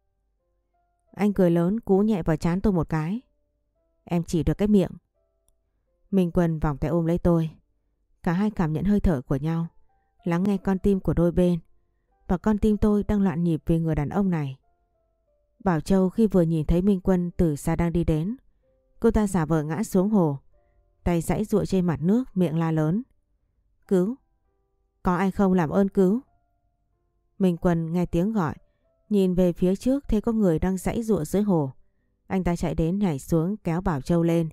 Anh cười lớn cú nhẹ vào chán tôi một cái. Em chỉ được cái miệng. Minh Quân vòng tay ôm lấy tôi. Cả hai cảm nhận hơi thở của nhau, lắng nghe con tim của đôi bên. Và con tim tôi đang loạn nhịp vì người đàn ông này. Bảo Châu khi vừa nhìn thấy Minh Quân từ xa đang đi đến, cô ta giả vờ ngã xuống hồ, tay giãy ruộng trên mặt nước, miệng la lớn. Cứu! Có ai không làm ơn cứu? Minh Quân nghe tiếng gọi, nhìn về phía trước thấy có người đang giãy ruộng dưới hồ. Anh ta chạy đến nhảy xuống kéo Bảo Châu lên.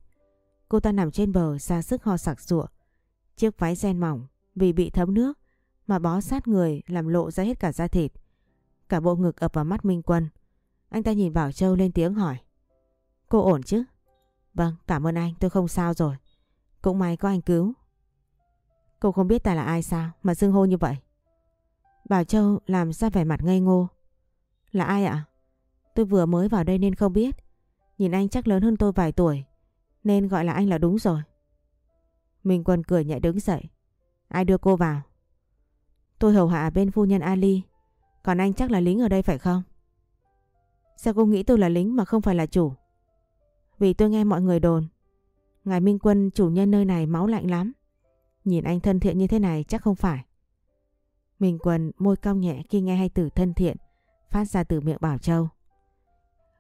Cô ta nằm trên bờ ra sức ho sặc sụa. Chiếc váy ren mỏng vì bị thấm nước mà bó sát người làm lộ ra hết cả da thịt. Cả bộ ngực ập vào mắt Minh Quân. Anh ta nhìn Bảo Châu lên tiếng hỏi. Cô ổn chứ? Vâng, cảm ơn anh, tôi không sao rồi. Cũng may có anh cứu. Cô không biết ta là ai sao mà xưng hô như vậy? Bảo Châu làm ra vẻ mặt ngây ngô. Là ai ạ? Tôi vừa mới vào đây nên không biết. Nhìn anh chắc lớn hơn tôi vài tuổi. Nên gọi là anh là đúng rồi. Minh Quân cười nhẹ đứng dậy. Ai đưa cô vào? Tôi hầu hạ bên phu nhân Ali. Còn anh chắc là lính ở đây phải không? Sao cô nghĩ tôi là lính mà không phải là chủ? Vì tôi nghe mọi người đồn. Ngài Minh Quân chủ nhân nơi này máu lạnh lắm. Nhìn anh thân thiện như thế này chắc không phải. Minh Quân môi cong nhẹ khi nghe hai từ thân thiện phát ra từ miệng Bảo Châu.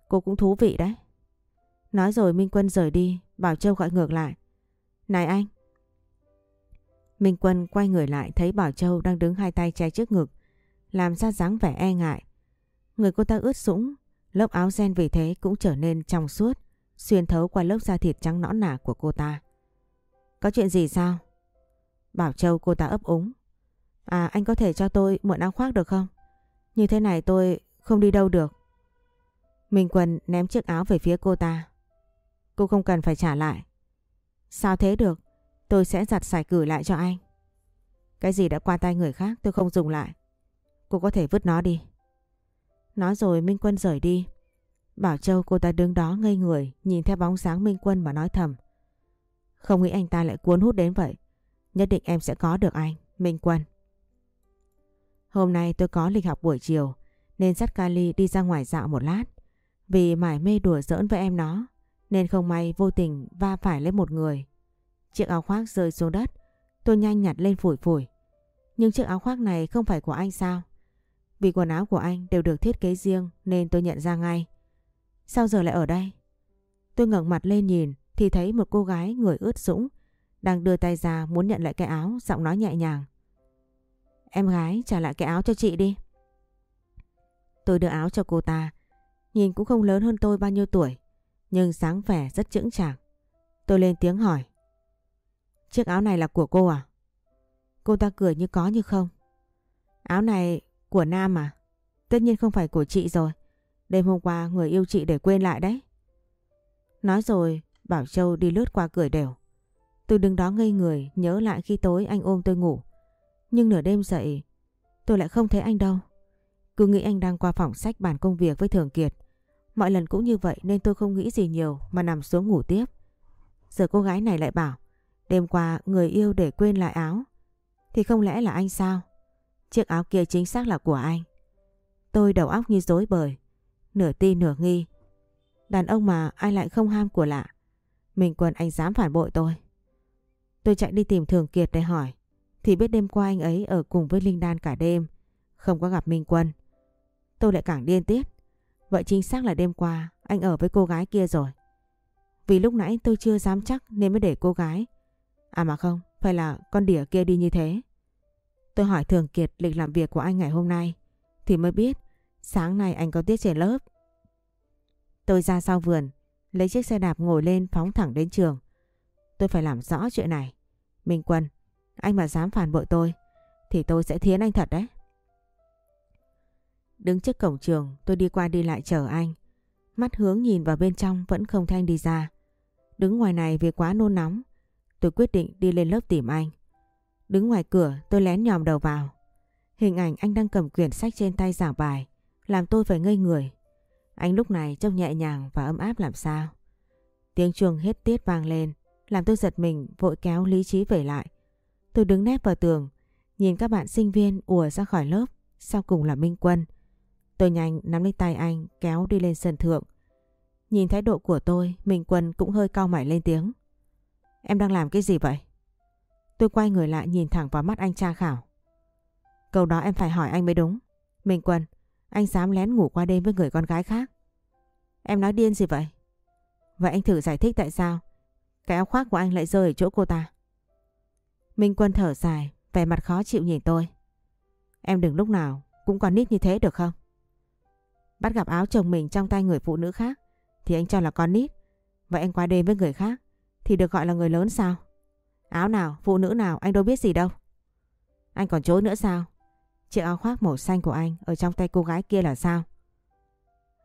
Cô cũng thú vị đấy. Nói rồi Minh Quân rời đi, Bảo Châu gọi ngược lại. Này anh! Minh Quân quay người lại thấy Bảo Châu đang đứng hai tay che trước ngực, làm ra dáng vẻ e ngại. Người cô ta ướt sũng, lớp áo ren vì thế cũng trở nên trong suốt, xuyên thấu qua lớp da thịt trắng nõn nà của cô ta. Có chuyện gì sao? Bảo Châu cô ta ấp úng. À anh có thể cho tôi mượn áo khoác được không? Như thế này tôi không đi đâu được. Minh Quân ném chiếc áo về phía cô ta. Cô không cần phải trả lại. Sao thế được? Tôi sẽ giặt sạch gửi lại cho anh. Cái gì đã qua tay người khác tôi không dùng lại. Cô có thể vứt nó đi. Nói rồi Minh Quân rời đi. Bảo Châu cô ta đứng đó ngây người nhìn theo bóng sáng Minh Quân mà nói thầm. Không nghĩ anh ta lại cuốn hút đến vậy. Nhất định em sẽ có được anh, Minh Quân. Hôm nay tôi có lịch học buổi chiều nên dắt Kali đi ra ngoài dạo một lát. Vì mải mê đùa giỡn với em nó nên không may vô tình va phải lấy một người. Chiếc áo khoác rơi xuống đất, tôi nhanh nhặt lên phủi phủi. Nhưng chiếc áo khoác này không phải của anh sao? Vì quần áo của anh đều được thiết kế riêng nên tôi nhận ra ngay. Sao giờ lại ở đây? Tôi ngẩng mặt lên nhìn thì thấy một cô gái người ướt sũng đang đưa tay ra muốn nhận lại cái áo, giọng nói nhẹ nhàng. Em gái trả lại cái áo cho chị đi. Tôi đưa áo cho cô ta. Nhìn cũng không lớn hơn tôi bao nhiêu tuổi. Nhưng sáng vẻ rất chững chạc. Tôi lên tiếng hỏi. Chiếc áo này là của cô à? Cô ta cười như có như không. Áo này của Nam à? Tất nhiên không phải của chị rồi. Đêm hôm qua người yêu chị để quên lại đấy. Nói rồi, Bảo Châu đi lướt qua cười đều. Tôi đứng đó ngây người, nhớ lại khi tối anh ôm tôi ngủ. Nhưng nửa đêm dậy, tôi lại không thấy anh đâu. Cứ nghĩ anh đang qua phòng sách bàn công việc với Thường Kiệt. Mọi lần cũng như vậy nên tôi không nghĩ gì nhiều mà nằm xuống ngủ tiếp. Giờ cô gái này lại bảo, đêm qua người yêu để quên lại áo. Thì không lẽ là anh sao? Chiếc áo kia chính xác là của anh. Tôi đầu óc như dối bời, nửa tin nửa nghi. Đàn ông mà ai lại không ham của lạ. Mình quân anh dám phản bội tôi. Tôi chạy đi tìm Thường Kiệt để hỏi. Thì biết đêm qua anh ấy ở cùng với Linh Đan cả đêm. Không có gặp Minh Quân. Tôi lại càng điên tiết. Vậy chính xác là đêm qua anh ở với cô gái kia rồi. Vì lúc nãy tôi chưa dám chắc nên mới để cô gái. À mà không, phải là con đỉa kia đi như thế. Tôi hỏi Thường Kiệt lịch làm việc của anh ngày hôm nay. Thì mới biết sáng nay anh có tiết trên lớp. Tôi ra sau vườn, lấy chiếc xe đạp ngồi lên phóng thẳng đến trường. Tôi phải làm rõ chuyện này. Minh Quân, anh mà dám phản bội tôi, thì tôi sẽ thiến anh thật đấy. Đứng trước cổng trường, tôi đi qua đi lại chờ anh. Mắt hướng nhìn vào bên trong vẫn không thanh đi ra. Đứng ngoài này vì quá nôn nóng, tôi quyết định đi lên lớp tìm anh. Đứng ngoài cửa tôi lén nhòm đầu vào. Hình ảnh anh đang cầm quyển sách trên tay giảng bài, làm tôi phải ngây người. Anh lúc này trông nhẹ nhàng và ấm áp làm sao. Tiếng chuông hết tiết vang lên, làm tôi giật mình vội kéo lý trí về lại. Tôi đứng nép vào tường, nhìn các bạn sinh viên ùa ra khỏi lớp, sau cùng là Minh Quân. Tôi nhanh nắm lấy tay anh kéo đi lên sân thượng. Nhìn thái độ của tôi, Minh Quân cũng hơi cao mày lên tiếng. Em đang làm cái gì vậy? Tôi quay người lại nhìn thẳng vào mắt anh tra khảo. Câu đó em phải hỏi anh mới đúng. Minh Quân, anh dám lén ngủ qua đêm với người con gái khác. Em nói điên gì vậy? Vậy anh thử giải thích tại sao cái áo khoác của anh lại rơi ở chỗ cô ta. Minh Quân thở dài, vẻ mặt khó chịu nhìn tôi. Em đừng lúc nào cũng còn nít như thế được không? Bắt gặp áo chồng mình trong tay người phụ nữ khác thì anh cho là con nít. Vậy anh qua đêm với người khác thì được gọi là người lớn sao? Áo nào, phụ nữ nào anh đâu biết gì đâu. Anh còn chối nữa sao? Chiếc áo khoác màu xanh của anh ở trong tay cô gái kia là sao?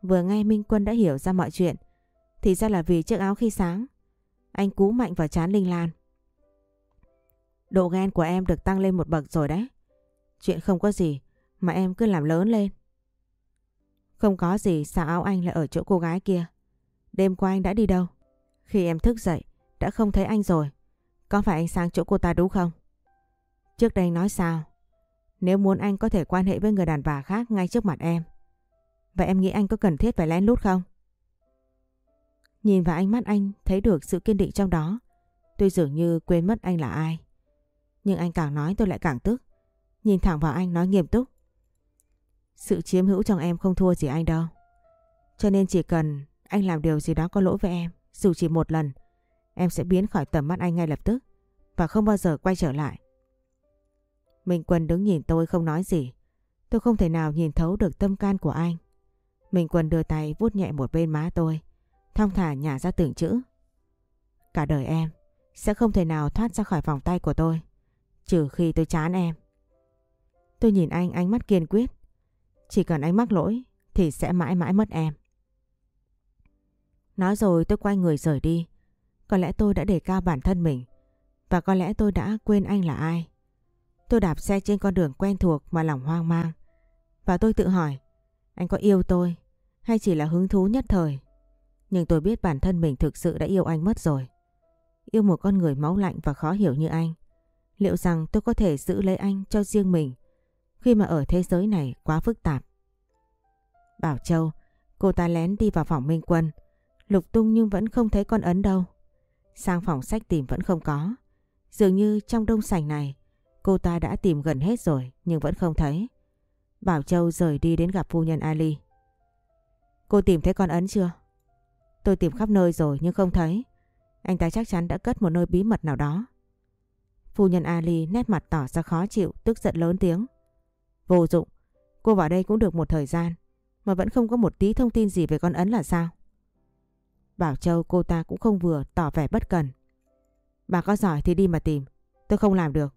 Vừa nghe Minh Quân đã hiểu ra mọi chuyện thì ra là vì chiếc áo khi sáng anh cú mạnh vào chán Linh Lan. Độ ghen của em được tăng lên một bậc rồi đấy. Chuyện không có gì mà em cứ làm lớn lên. Không có gì sao áo anh lại ở chỗ cô gái kia. Đêm qua anh đã đi đâu? Khi em thức dậy đã không thấy anh rồi. Có phải anh sang chỗ cô ta đúng không? Trước đây nói sao? Nếu muốn anh có thể quan hệ với người đàn bà khác ngay trước mặt em. Vậy em nghĩ anh có cần thiết phải lén lút không? Nhìn vào ánh mắt anh thấy được sự kiên định trong đó. Tôi dường như quên mất anh là ai. Nhưng anh càng nói tôi lại càng tức. Nhìn thẳng vào anh nói nghiêm túc. Sự chiếm hữu trong em không thua gì anh đâu. Cho nên chỉ cần anh làm điều gì đó có lỗi với em, dù chỉ một lần, em sẽ biến khỏi tầm mắt anh ngay lập tức và không bao giờ quay trở lại. Minh Quân đứng nhìn tôi không nói gì. Tôi không thể nào nhìn thấu được tâm can của anh. Minh Quân đưa tay vuốt nhẹ một bên má tôi thong thả nhả ra từng chữ. Cả đời em sẽ không thể nào thoát ra khỏi vòng tay của tôi, trừ khi tôi chán em. Tôi nhìn anh ánh mắt kiên quyết. Chỉ cần anh mắc lỗi thì sẽ mãi mãi mất em. Nói rồi tôi quay người rời đi. Có lẽ tôi đã để cao bản thân mình và có lẽ tôi đã quên anh là ai. Tôi đạp xe trên con đường quen thuộc mà lòng hoang mang. Và tôi tự hỏi, anh có yêu tôi hay chỉ là hứng thú nhất thời nhưng tôi biết bản thân mình thực sự đã yêu anh mất rồi. Yêu một con người máu lạnh và khó hiểu như anh. Liệu rằng tôi có thể giữ lấy anh cho riêng mình khi mà ở thế giới này quá phức tạp? Bảo Châu, cô ta lén đi vào phòng Minh Quân. Lục tung nhưng vẫn không thấy con ấn đâu. Sang phòng sách tìm vẫn không có. Dường như trong đông sảnh này, cô ta đã tìm gần hết rồi nhưng vẫn không thấy. Bảo Châu rời đi đến gặp phu nhân Ali. Cô tìm thấy con ấn chưa? Tôi tìm khắp nơi rồi nhưng không thấy. Anh ta chắc chắn đã cất một nơi bí mật nào đó. Phu nhân Ali nét mặt tỏ ra khó chịu, tức giận lớn tiếng. Vô dụng, cô vào đây cũng được một thời gian. mà vẫn không có một tí thông tin gì về con Ấn là sao? Bảo Châu cô ta cũng không vừa tỏ vẻ bất cần. Bà có giỏi thì đi mà tìm, tôi không làm được.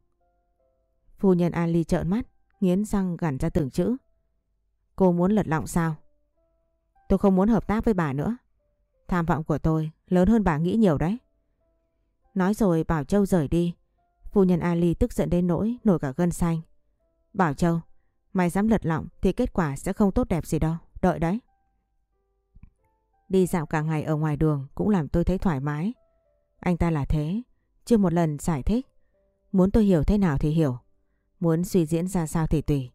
Phu nhân Ali trợn mắt, nghiến răng gằn ra từng chữ. Cô muốn lật lọng sao? Tôi không muốn hợp tác với bà nữa. Tham vọng của tôi lớn hơn bà nghĩ nhiều đấy. Nói rồi Bảo Châu rời đi. Phu nhân Ali tức giận đến nỗi nổi cả gân xanh. Bảo Châu, mày dám lật lọng thì kết quả sẽ không tốt đẹp gì đâu. Đợi đấy. Đi dạo cả ngày ở ngoài đường cũng làm tôi thấy thoải mái. Anh ta là thế, chưa một lần giải thích. Muốn tôi hiểu thế nào thì hiểu. Muốn suy diễn ra sao thì tùy.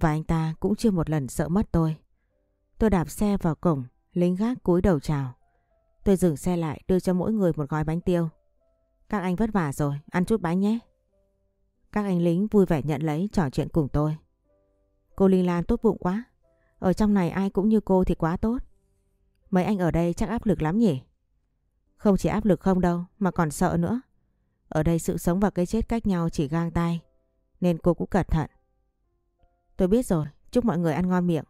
Và anh ta cũng chưa một lần sợ mất tôi. Tôi đạp xe vào cổng, lính gác cúi đầu chào. Tôi dừng xe lại đưa cho mỗi người một gói bánh tiêu. Các anh vất vả rồi, ăn chút bánh nhé. Các anh lính vui vẻ nhận lấy trò chuyện cùng tôi. Cô Linh Lan tốt bụng quá. Ở trong này ai cũng như cô thì quá tốt. Mấy anh ở đây chắc áp lực lắm nhỉ? Không chỉ áp lực không đâu mà còn sợ nữa. Ở đây sự sống và cái chết cách nhau chỉ gang tay. Nên cô cũng cẩn thận. Tôi biết rồi, chúc mọi người ăn ngon miệng.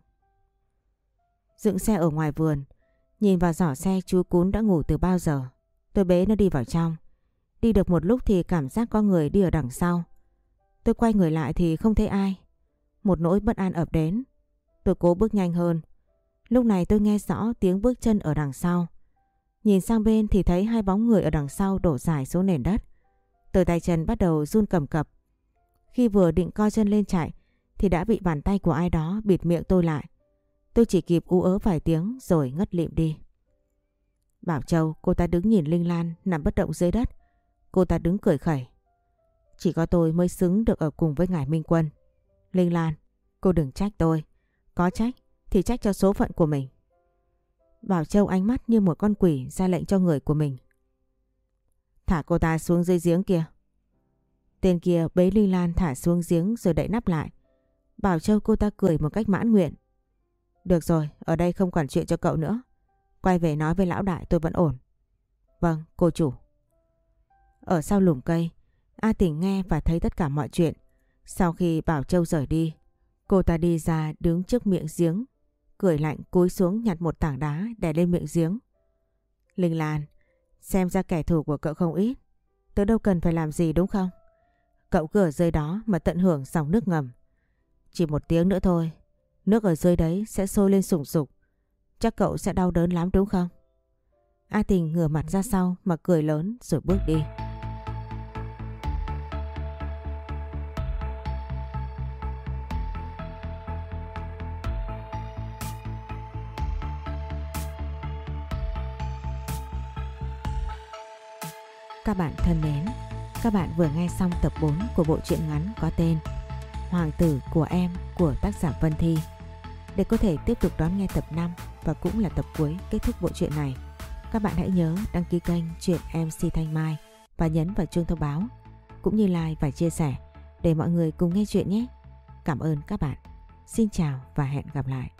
Dựng xe ở ngoài vườn, nhìn vào giỏ xe chú cún đã ngủ từ bao giờ. Tôi bế nó đi vào trong. Đi được một lúc thì cảm giác có người đi ở đằng sau. Tôi quay người lại thì không thấy ai. Một nỗi bất an ập đến. Tôi cố bước nhanh hơn. Lúc này tôi nghe rõ tiếng bước chân ở đằng sau. Nhìn sang bên thì thấy hai bóng người ở đằng sau đổ dài xuống nền đất. Từ tay chân bắt đầu run cầm cập. Khi vừa định co chân lên chạy thì đã bị bàn tay của ai đó bịt miệng tôi lại. Tôi chỉ kịp ú ớ vài tiếng rồi ngất lịm đi. Bảo Châu, cô ta đứng nhìn Linh Lan nằm bất động dưới đất. Cô ta đứng cười khẩy. Chỉ có tôi mới xứng được ở cùng với ngài Minh Quân. Linh Lan, cô đừng trách tôi. Có trách thì trách cho số phận của mình. Bảo Châu ánh mắt như một con quỷ ra lệnh cho người của mình. Thả cô ta xuống dưới giếng kia. Tên kia bế Linh Lan thả xuống giếng rồi đậy nắp lại. Bảo Châu cô ta cười một cách mãn nguyện. Được rồi, ở đây không quản chuyện cho cậu nữa. Quay về nói với lão đại tôi vẫn ổn. Vâng, cô chủ. Ở sau lùm cây, A Tỉnh nghe và thấy tất cả mọi chuyện. Sau khi Bảo Châu rời đi, cô ta đi ra đứng trước miệng giếng, cười lạnh cúi xuống nhặt một tảng đá đè lên miệng giếng. Linh Lan, xem ra kẻ thù của cậu không ít. Tớ đâu cần phải làm gì đúng không? Cậu cứ ở dưới đó mà tận hưởng dòng nước ngầm. Chỉ một tiếng nữa thôi, nước ở dưới đấy sẽ sôi lên sùng sục. Chắc cậu sẽ đau đớn lắm đúng không? A Tình ngửa mặt ra sau mà cười lớn rồi bước đi. Các bạn thân mến, các bạn vừa nghe xong tập 4 của bộ truyện ngắn có tên Hoàng tử của em của tác giả Vân Thi. Để có thể tiếp tục đón nghe tập 5 và cũng là tập cuối kết thúc bộ truyện này, các bạn hãy nhớ đăng ký kênh Truyện MC Thanh Mai và nhấn vào chuông thông báo, cũng như like và chia sẻ để mọi người cùng nghe chuyện nhé. Cảm ơn các bạn. Xin chào và hẹn gặp lại.